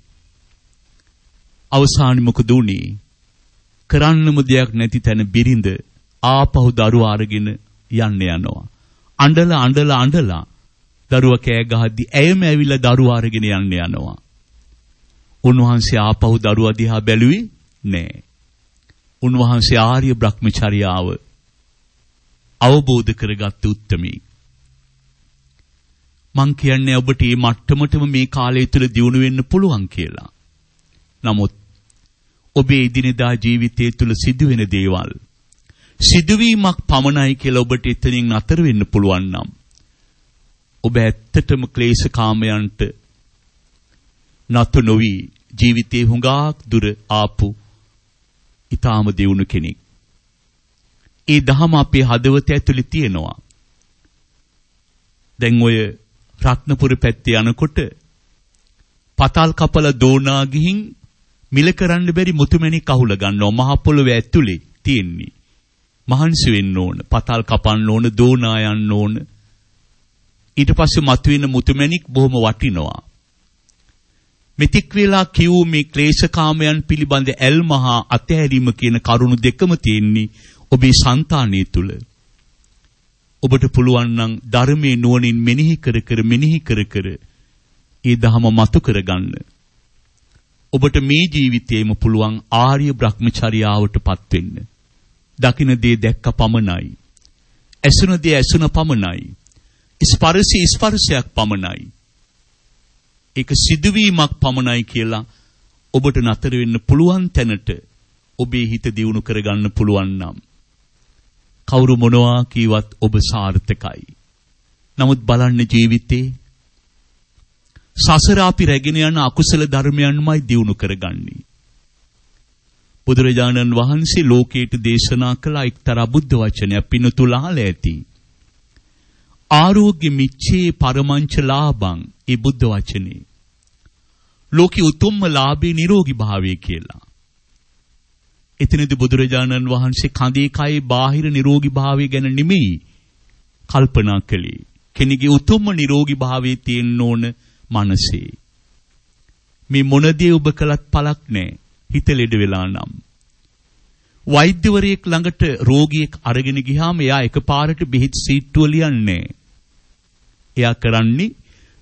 අවසානයේ මොකද උනේ? කරන්නම දෙයක් නැති තැන බිරිඳ ආපහු දරුවා අරගෙන යන්න යනවා. අඬලා අඬලා අඬලා දරුවා කෑ ගහද්දි ඇයම ඇවිල්ලා දරුවා අරගෙන යන්න යනවා. උන්වහන්සේ ආපහු දරුවා දිහා බැලුවේ නෑ. උන්වහන්සේ ආර්ය බ්‍රහ්මචර්යාව අවබෝධ කරගත්ත උත්තමී. මං කියන්නේ ඔබට මේ මට්ටමටම මේ කාලය තුල දියුණු වෙන්න පුළුවන් කියලා. නමුත් ඔබේ එදිනෙදා ජීවිතය තුල සිදුවෙන දේවල් සිදුවීමක් පමණයි කියලා ඔබට එතනින් අතර වෙන්න පුළුවන් නම් ඔබ ඇත්තටම ක්ලේශ කාමයන්ට නතු නොවි ජීවිතේ හුඟක් දුර ආපු ඊටාම දියුණු කෙනෙක්. ඒ දහම අපේ හදවත ඇතුලේ තියෙනවා. දැන් ඔය රත්නපුර පැත්තේ යනකොට පතල් කපල දෝනා ගිහින් මිල කරන්න බැරි මුතුමැණික් අහුල ගන්නවා මහ පොළොවේ ඇතුලේ තියෙන්නේ. මහන්සි වෙන්න ඕන. පතල් කපන්න ඕන, දෝනා යන්න ඕන. ඊට පස්සේ මතුවෙන මුතුමැණික් බොහොම වටිනවා. මෙතික් වේලා කියූ මේ ක්ලේශකාමයන් පිළිබඳ ඇල්මහා අතහැරීම කියන කරුණු දෙකම තියෙන්නේ ඔබේ సంతානිය තුල. ඔබට පුළුවන් නම් ධර්මයේ නුවණින් මෙනෙහි කර කර මෙනෙහි කර කර ඒ ධහම මතු කරගන්න. ඔබට මේ ජීවිතේම පුළුවන් ආර්ය බ්‍රහ්මචර්යාවටපත් වෙන්න. දකින දේ දැක්ක පමණයි. ඇසුන දේ ඇසුන පමණයි. ස්පර්ශي ස්පර්ශයක් පමණයි. ඒක සිදුවීමක් පමණයි කියලා ඔබට නතර වෙන්න පුළුවන් තැනට ඔබේ හිත දියුණු කරගන්න පුළුවන් නම් කවුරු මොනවා කීවත් ඔබ සාර්ථකයි. නමුත් බලන්න ජීවිතේ සසර අපි රැගෙන යන අකුසල ධර්මයන්මයි දියුණු කරගන්නේ. බුදුරජාණන් වහන්සේ ලෝකයට දේශනා කළ එක්තරා බුද්ධ වචනයක් පිනතුලාල ඇති. ආරෝග්‍ය මිච්ඡේ පරමංච ලාභං ඒ බුද්ධ වචනේ. ලෝකේ උතුම්ම ලාභේ නිරෝගී භාවය කියලා. එතනදී බුදුරජාණන් වහන්සේ කඳේ කයේ බාහිර නිරෝගී භාවය ගැන නෙමෙයි කල්පනා කළේ. කෙනෙකුගේ උතුම්ම නිරෝගී භාවයේ තියෙන්න ඕන මනසේ. මේ මොන දේ ඔබ කළත් පළක් නැහැ. හිත ලෙඩ වෙලා නම්. වෛද්‍යවරයෙක් ළඟට රෝගියෙක් අරගෙන ගියාම එයා එකපාරට බෙහෙත් සීට්ටුව ලියන්නේ එයා කරන්නේ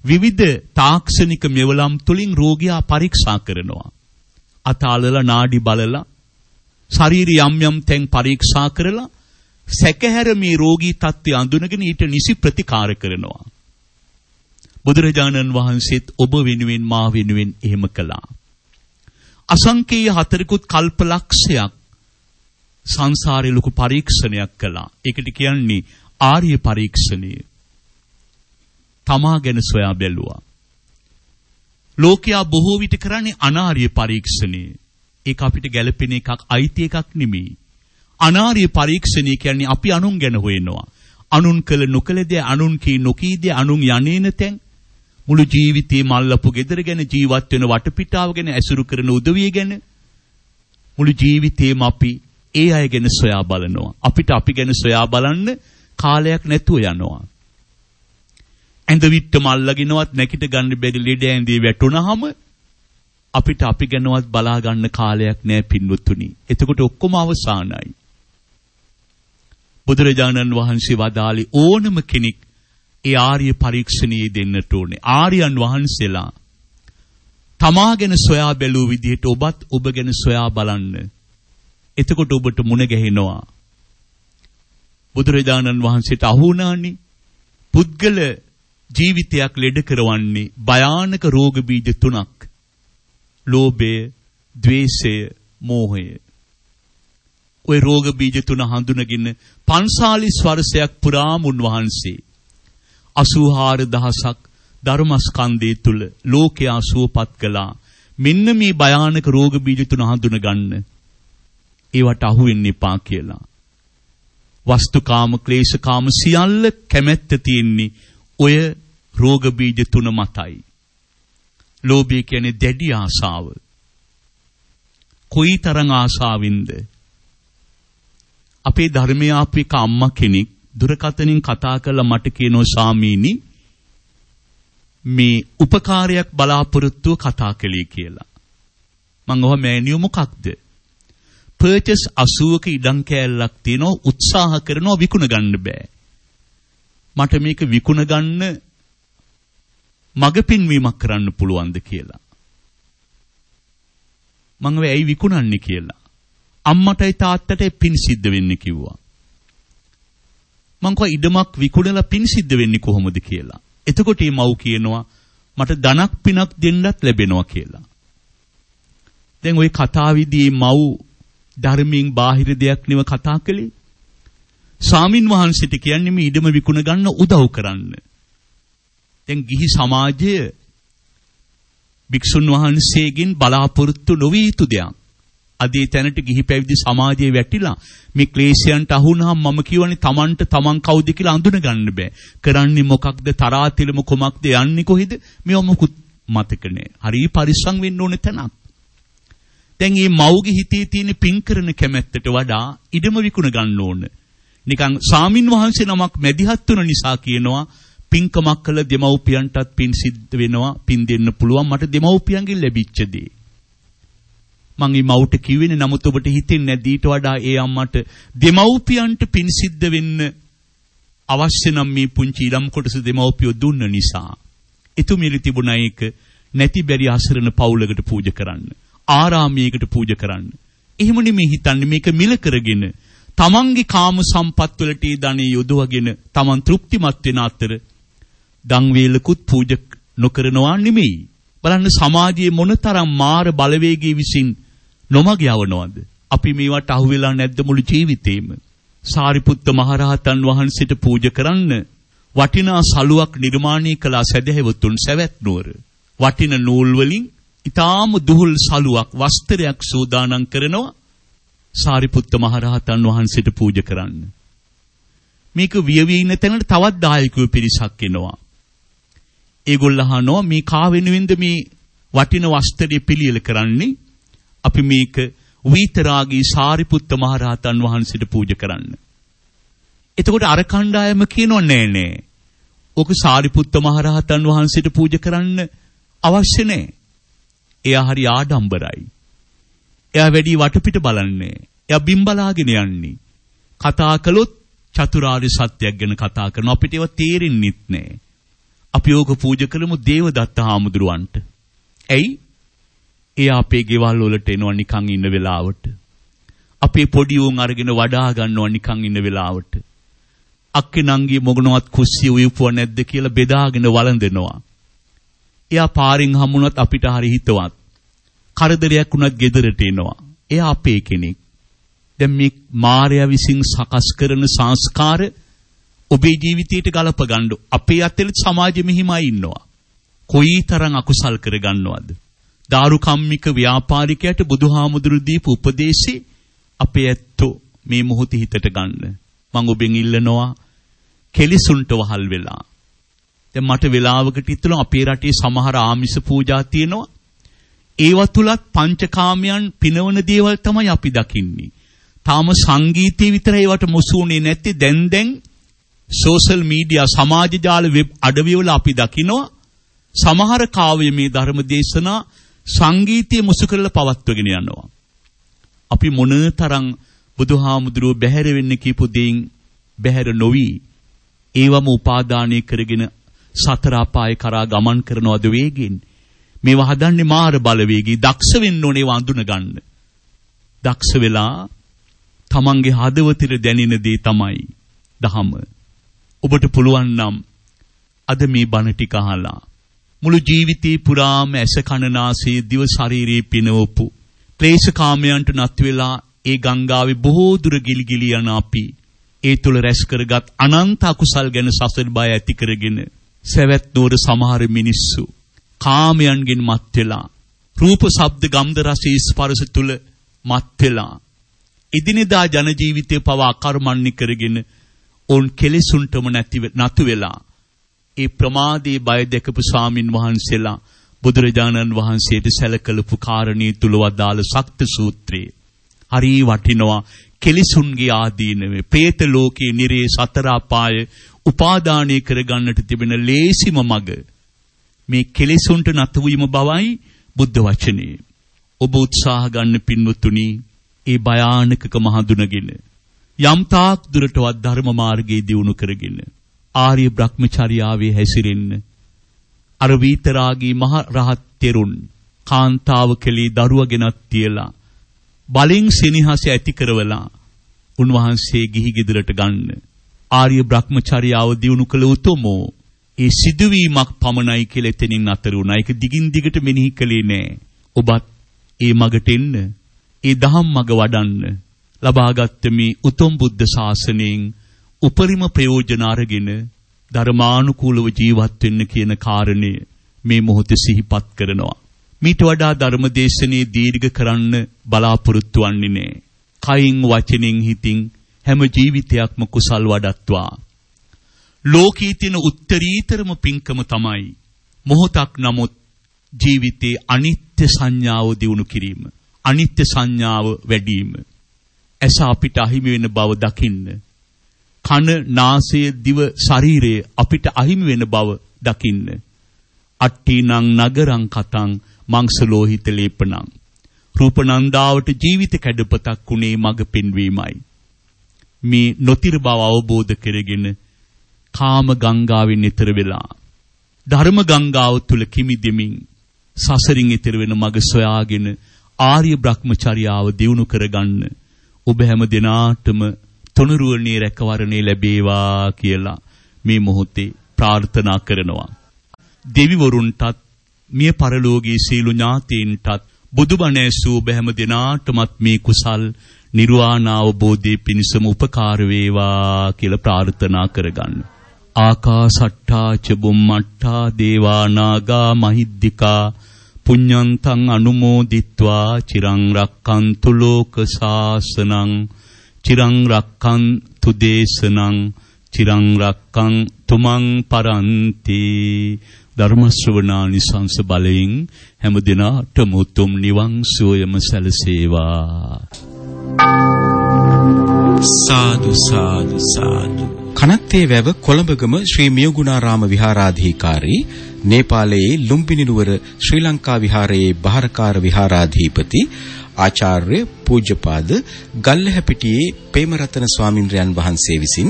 විවිධ තාක්ෂණික මෙවලම් තුලින් රෝගියා පරීක්ෂා කරනවා. අතාලලා නාඩි බලලා ශරීරය යම් යම් තැන් පරීක්ෂා කරලා සැකහැර මේ රෝගී තත්ත්වය අඳුනගෙන ඊට නිසි ප්‍රතිකාර කරනවා. බුදුරජාණන් වහන්සේත් ඔබ වෙනුවෙන් මා වෙනුවෙන් එහෙම කළා. අසංකේය හතරකුත් කල්පලක්ෂයක් සංසාරේ ලොකු පරීක්ෂණයක් කළා. ඒකට කියන්නේ ආර්ය පරීක්ෂණය. තමා ගැන සොයා බැලුවා. ලෝකයා බොහෝ විට කරන්නේ අනාර්ය පරීක්ෂණය. ඒක අපිට ගැළපෙන එකක් අයිති එකක් නෙමෙයි. අනාර්ය පරීක්ෂණය කියන්නේ අපි අනුන් ගැන හොයනවා. අනුන් කළ නොකළ දේ අනුන් කී නොකී දේ අනුන් යන්නේන තැන් මුළු ජීවිතේම අල්ලපු gedara ගැන ජීවත් වෙන වටපිටාව ගැන ඇසුරු කරන උදවිය ගැන මුළු ජීවිතේම අපි ඒ අය ගැන සොයා බලනවා. අපිට අපි ගැන සොයා බලන්න කාලයක් නැතුව යනවා. ඇඳ විට්ටම අල්ලගෙනවත් නැකිට ගන්න බැරි ලෙඩ ඇඳේ වැටුනහම අපිට අපි ගැනවත් බලා ගන්න කාලයක් නැහැ පින්වත්තුනි. එතකොට ඔක්කොම අවසానයි. බුදුරජාණන් වහන්සේ වදාළි ඕනම කෙනෙක් ඒ ආර්ය පරීක්ෂණයේ දෙන්නට ඕනේ. ආර්යයන් වහන්සේලා තමා ගැන සොයා බැලූ විදිහට ඔබත් ඔබ ගැන සොයා බලන්න. එතකොට ඔබට මුණ ගැහෙනවා. බුදුරජාණන් වහන්සේට අහු වුණානේ. පුද්ගල ජීවිතයක් ලෙඩ කරවන්නේ භයානක රෝග බීජ තුනක්. ලෝභය, ద్వේෂය, මෝහය. ওই රෝග බීජ තුන හඳුනගෙන 45 වර්ෂයක් පුරාම උන්වහන්සේ 84000ක් ධර්මස්කන්ධය තුල ලෝකයා සුවපත් කළා. මෙන්න මේ භයානක රෝග බීජ තුන හඳුන ගන්න. ඒවට අහු වෙන්න එපා කියලා. වස්තුකාම ක්ලේශකාම සියල්ල කැමැත්ත තියෙන්නේ ඔය රෝග බීජ තුන මතයි. ලෝභය කියන්නේ දැඩි ආසාව. කොයිතරම් ආසාවින්ද අපේ ධර්මයේ ආපු එක අම්මා කෙනෙක් දුරකථනින් කතා කරලා මට කියනවා ස්වාමීනි මේ උපකාරයක් බලාපොරොත්තුව කතා කළේ කියලා. මං ඔහ මෑනියෝ මොකක්ද? පර්චස් 80ක ඉඩම් කෑල්ලක් තියෙනවා උත්සාහ කරනවා විකුණ ගන්න බෑ. මට මේක විකුණ ගන්න මග පින්වීමක් කරන්න පුළුවන්ද කියලා. මං වෙයි ඇයි විකුණන්නේ කියලා. අම්මටයි තාත්තටයි පින් සිද්ධ වෙන්නේ කිව්වා. මං කව ඉඩමක් විකුණලා පින් සිද්ධ වෙන්නේ කොහොමද කියලා. එතකොට මේ මව් කියනවා මට ධනක් පිනක් දෙන්නත් ලැබෙනවා කියලා. දැන් ওই කතාවේදී මව් ධර්මයෙන් බාහිර දෙයක් නෙව කතා කළේ. සාමින් වහන්සේට කියන්නේ මේ ඉඩම විකුණ ගන්න උදව් කරන්න. දැන් ගිහි සමාජය භික්ෂුන් වහන්සේගෙන් බලාපොරොත්තු නොවිය යුතු දෙයක්. අද ඒ තැනට ගිහි පැවිදි සමාජයේ වැටිලා මේ ක්ලේශයන්ට අහුනහම මම කියවනේ Tamanට Taman කවුද කියලා අඳුන ගන්න බෑ. කරන්නේ මොකක්ද තරාතිලම කොමක්ද යන්නේ කොහෙද? මේව මොකුත් මතක නෑ. හරි පරිස්සම් වෙන්න ඕනේ තැනක්. දැන් මේ මව්ගේ හිතේ තියෙන පින් කරන කැමැත්තට වඩා ඉඩම විකුණ ගන්න ඕන. නිකන් සාමින් වහන්සේ නමක් මැදිහත් වුණ නිසා කියනවා පින්කමක් කළ දෙමව්පියන්ටත් පින් සිද්ධ වෙනවා පින් දෙන්න පුළුවන්. මට දෙමව්පියන්ගෙන් ලැබිච්ච දේ. මං මේ මව්ට කිව්වේනේ නමුත් ඔබට හිතෙන්නේ නැද්ද? ඊට වඩා ඒ අම්මට දෙමව්පියන්ට පින් සිද්ධ වෙන්න අවශ්‍ය නම් මේ පුංචි ළම් කොටස දෙමව්පියෝ දුන්න නිසා. එතුමිලි තිබුණා ඒක නැති බැරි අසරණ පවුලකට පූජා කරන්න. ආරාමයකට පූජා කරන්න. එහෙම නෙමෙයි හිතන්නේ. මේක මිල කරගෙන තමන්ගේ කාම සම්පත් වලට ඒ ධනෙ යොදවගෙන තමන් තෘප්තිමත් වෙන අතර දන් වේලකුත් පූජා නොකරනවා නෙමෙයි බලන්න සමාජයේ මොනතරම් මාර බලවේගී විසින් නොමග යවනවද? අපි මේවට අහු වෙලා නැද්ද මුළු ජීවිතේම? සාරිපුත්ත මහරහතන් වහන්සේට පූජා කරන්න වටිනා සලුවක් නිර්මාණය කළ සැදැහැවතුන් සවැත් නුවර. වටින නූල් වලින් ඊටාම දුහුල් සලුවක් වස්ත්‍රයක් සූදානම් කරනවා සාරිපුත්ත මහරහතන් වහන්සේට පූජා කරන්න. මේක වියවි ඉන්න තැනට තවත් දායකයෝ පිරිසක් එනවා. ඒගොල්ල අහනවා මේ කා වෙනුවෙන්ද මේ වටින වස්ත්‍රය පිළියෙල කරන්නේ අපි මේක වීතරාගී සාරිපුත්ත මහරහතන් වහන්සේට පූජා කරන්න. එතකොට අර කණ්ඩායම කියනෝ නෑ නෑ. ඕක සාරිපුත්ත මහරහතන් වහන්සේට පූජා කරන්න අවශ්‍ය නෑ. එයා හරි ආඩම්බරයි. එයා වැඩි වටපිට බලන්නේ. එයා බිම් බලාගෙන යන්නේ. කතා කළොත් චතුරාර්ය සත්‍යයක් ගැන කතා කරන අපිට ඒවා තේරෙන්නෙත් නෑ. අපි ඕක පූජා කරමු දේවදත්ත හාමුදුරුවන්ට. ඇයි? එයා අපේ ගෙවල් වලට එනවා නිකන් ඉන්න වෙලාවට. අපේ පොඩි උන් අරගෙන වඩා ගන්නවා නිකන් ඉන්න වෙලාවට. අක්කේ නංගි මොගනවත් කුස්සිය උයපුව නැද්ද කියලා බෙදාගෙන වළඳනවා. එයා පාරින් හමුනොත් අපිට හරි හිතවත්. කරදරයක් වුණත් ගෙදරට එනවා. එයා අපේ කෙනෙක්. දැන් මේ මායя විසින් සකස් කරන සංස්කාර ඔබේ ජීවිතයට ගලප ගන්න. අපේ අතේ සමාජෙ මෙහිමයි ඉන්නවා. කොයිතරම් අකුසල් කරගන්නවද? දාරුකම්මික ව්‍යාපාරිකයට බුදුහාමුදුරු දීපු උපදේශේ අපේ ඇත්තෝ මේ මොහොතේ හිතට ගන්න. මම ඔබෙන් ඉල්ලනවා කෙලිසුන්ට වහල් වෙලා. දැන් මට වෙලාවකට හිතලා අපේ රටේ සමහර ආමිෂ පූජා තියෙනවා. ඒව තුලත් පංචකාමයන් පිනවන දේවල් තමයි අපි දකින්නේ. තාම සංගීතය විතරයි ඒවට මුසුුනේ නැත්තේ දැන් දැන් සෝෂල් මීඩියා සමාජ ජාල වෙබ් අඩවිවල අපි දකිනවා සමහර කාව්‍ය මේ ධර්ම දේශනා සංගීතය මුසු කරලා පවත්වගෙන යනවා. අපි මොනතරම් බුදුහාමුදුරුව බැහැර වෙන්න කියපු දෙයින් බැහැර නොවි ඒවම උපාදානය කරගෙන සතර අපාය කරා ගමන් කරනවද වේගෙන් මේවා හදන්නේ මාර බලවේගී දක්ෂ වෙන්න ඕනේ වඳුන ගන්න. දක්ෂ වෙලා තමන්ගේ හදවතට දැනෙන දේ තමයි දහම. ඔබට පුළුවන් නම් අද මේ බණ ටික අහලා මුළු ජීවිතේ පුරාම ඇස කන නාසය දිව ශරීරයේ පිනවපු ක්ලේශ කාමයන්ට නත් වෙලා ඒ ගංගාවේ බොහෝ දුර ගිලිගිලි යන අපි ඒ තුල රැස් කරගත් අනන්ත අකුසල් ගැන සසර බය ඇති කරගෙන සවැත් නුවර සමහර මිනිස්සු කාමයන්ගෙන් මත් වෙලා රූප ශබ්ද ගන්ධ රස ස්පර්ශ තුල මත් වෙලා ඉදිනදා ජන ජීවිතේ පවා අකර්මණ්‍ය කරගෙන ඔවුන් කෙලෙසුන්ටම නැති නතු වෙලා ඒ ප්‍රමාදයේ බය දැකපු ස්වාමින් වහන්සේලා බුදුරජාණන් වහන්සේට සැලකලපු කාරණී තුල වදාළ සක්ත සූත්‍රයේ. හරි වටිනවා. කෙලිසුන්ගේ ආදීනවේ പ്രേත ලෝකයේ නිරේ සතර අපාය උපාදානය කරගන්නට තිබෙන ලේසිම මඟ මේ කෙලිසුන්ට නතු වීම බවයි බුද්ධ වචනේ. ඔබ උත්සාහ ගන්න පින්වතුනි ඒ භයානකකම හඳුනගෙන යම් තාක් දුරටවත් ධර්ම මාර්ගයේ දියුණු කරගෙන ආර්ය බ්‍රහ්මචර්යාවේ හැසිරෙන්න අර වීතරාගී මහ රහත් තෙරුන් කාන්තාව කෙලී දරුවගෙනත් තියලා බලින් සෙනෙහස ඇති කරවලා උන්වහන්සේ ගිහි ගෙදරට ගන්න ආර්ය බ්‍රහ්මචර්යාව දියුණු කළ උතුමෝ ඒ සිදුවීමක් පමණයි කියලා එතනින් අතර වුණා. ඒක දිගින් දිගට මෙනෙහි කළේ නෑ. ඔබත් ඒ මගට එන්න, ඒ දහම් මග වඩන්න, ලබාගත් මේ උතුම් බුද්ධ ශාසනයෙන් උපරිම ප්‍රයෝජන අරගෙන ධර්මානුකූලව ජීවත් වෙන්න කියන කාරණය මේ මොහොතේ සිහිපත් කරනවා. මීට වඩා ධර්මදේශනේ දීර්ඝ කරන්න බලාපොරොත්තු වෙන්නේ නැහැ. කයින් වචනෙන් හිතින් හැම ජීවිතයක්ම කුසල් වඩත්වා. ලෝකී තියෙන උත්තරීතරම පින්කම තමයි මොහොතක් නමුත් ජීවිතේ අනිත්‍ය සංඥාව දිනු කිරීම. අනිත්‍ය සංඥාව වැඩිම. ඇස අපිට අහිමි වෙන බව දකින්න. කන, නාසය, දිව, ශරීරය අපිට අහිමි වෙන බව දකින්න. අට්ටිනං නගරං කතං මංසලෝහිත ලේපනං. රූපනන්දාවට ජීවිත කැඩපතක් උනේ මග පෙන්වීමයි. මේ නොතිර බව අවබෝධ කරගෙන කාම ගංගාවෙන් ඈතර වෙලා ධර්ම ගංගාව තුල කිමිදෙමින් සසරින් ඈතර වෙන මග සොයාගෙන ආර්ය බ්‍රහ්මචර්යාව දියුණු කරගන්න ඔබ හැම දිනාටම තුනුරුවනේ රැකවරණේ ලැබේවා කියලා මේ මොහොතේ ප්‍රාර්ථනා කරනවා. දෙවිවරුන්ටත් මිය පරලෝකී සීලු ඥාතීන්ටත් බුදුබණ ඇසූ බැහැම දිනාටමත් මේ කුසල් නිර්වාණ අවබෝධයේ පිණසම උපකාර වේවා කියලා ප්‍රාර්ථනා කරගන්න. ආකාසට්ටා ච බුම්මට්ටා දේවා නාග මහිද්దికා පුඤ්ඤන්තං අනුමෝදිත්වා චිරං රක්칸තු ලෝක සාසනං චිරං රක්칸තු දේශනං චිරං රක්කං තුමන් පරන්ති. ධර්ම ශ්‍රවණානිසංස බලයෙන් හැම දිනාටම උතුම් නිවන් සුවයම සැලසේවා. සාදු සාදු සාදු. කනත්තේ වැව කොළඹගම ශ්‍රී මියගුණාරාම විහාරාධිකාරී නේපාලයේ ලුම්බිනි නුවර ශ්‍රී ලංකා විහාරයේ බහරකාර විහාරාධිපති ආචාර්ය පූජ්‍යපාද ගල්ලහැපිටියේ පේමරතන ස්වාමින්ද්‍රයන් වහන්සේ විසින්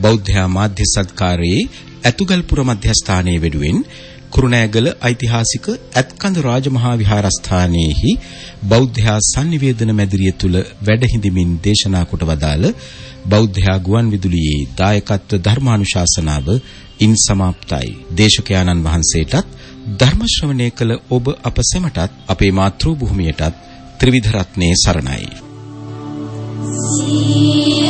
බෞද්ධ මාධ්‍ය සත්කාරයේ ඇතුගල්පුර මධ්‍යස්ථානයේ වෙනුවෙන් කුරුණෑගල ඓතිහාසික ඇත්කඳ රාජමහා විහාරස්ථානයේහි බෞද්ධ සංනිවේදන මැදිරිය තුල වැඩ හිඳමින් දේශනා කොට වදාළ බෞද්ධ ගුවන් විදුලියේ දායකත්ව ධර්මානුශාසනාව ඉන් સમાප්තයි. දේශකයාණන් වහන්සේටත් ධර්ම ශ්‍රවණය කළ ඔබ අප සැමටත් අපේ මාතෘ භූමියටත් ත්‍රිවිධ රත්නයේ සරණයි. සියවන්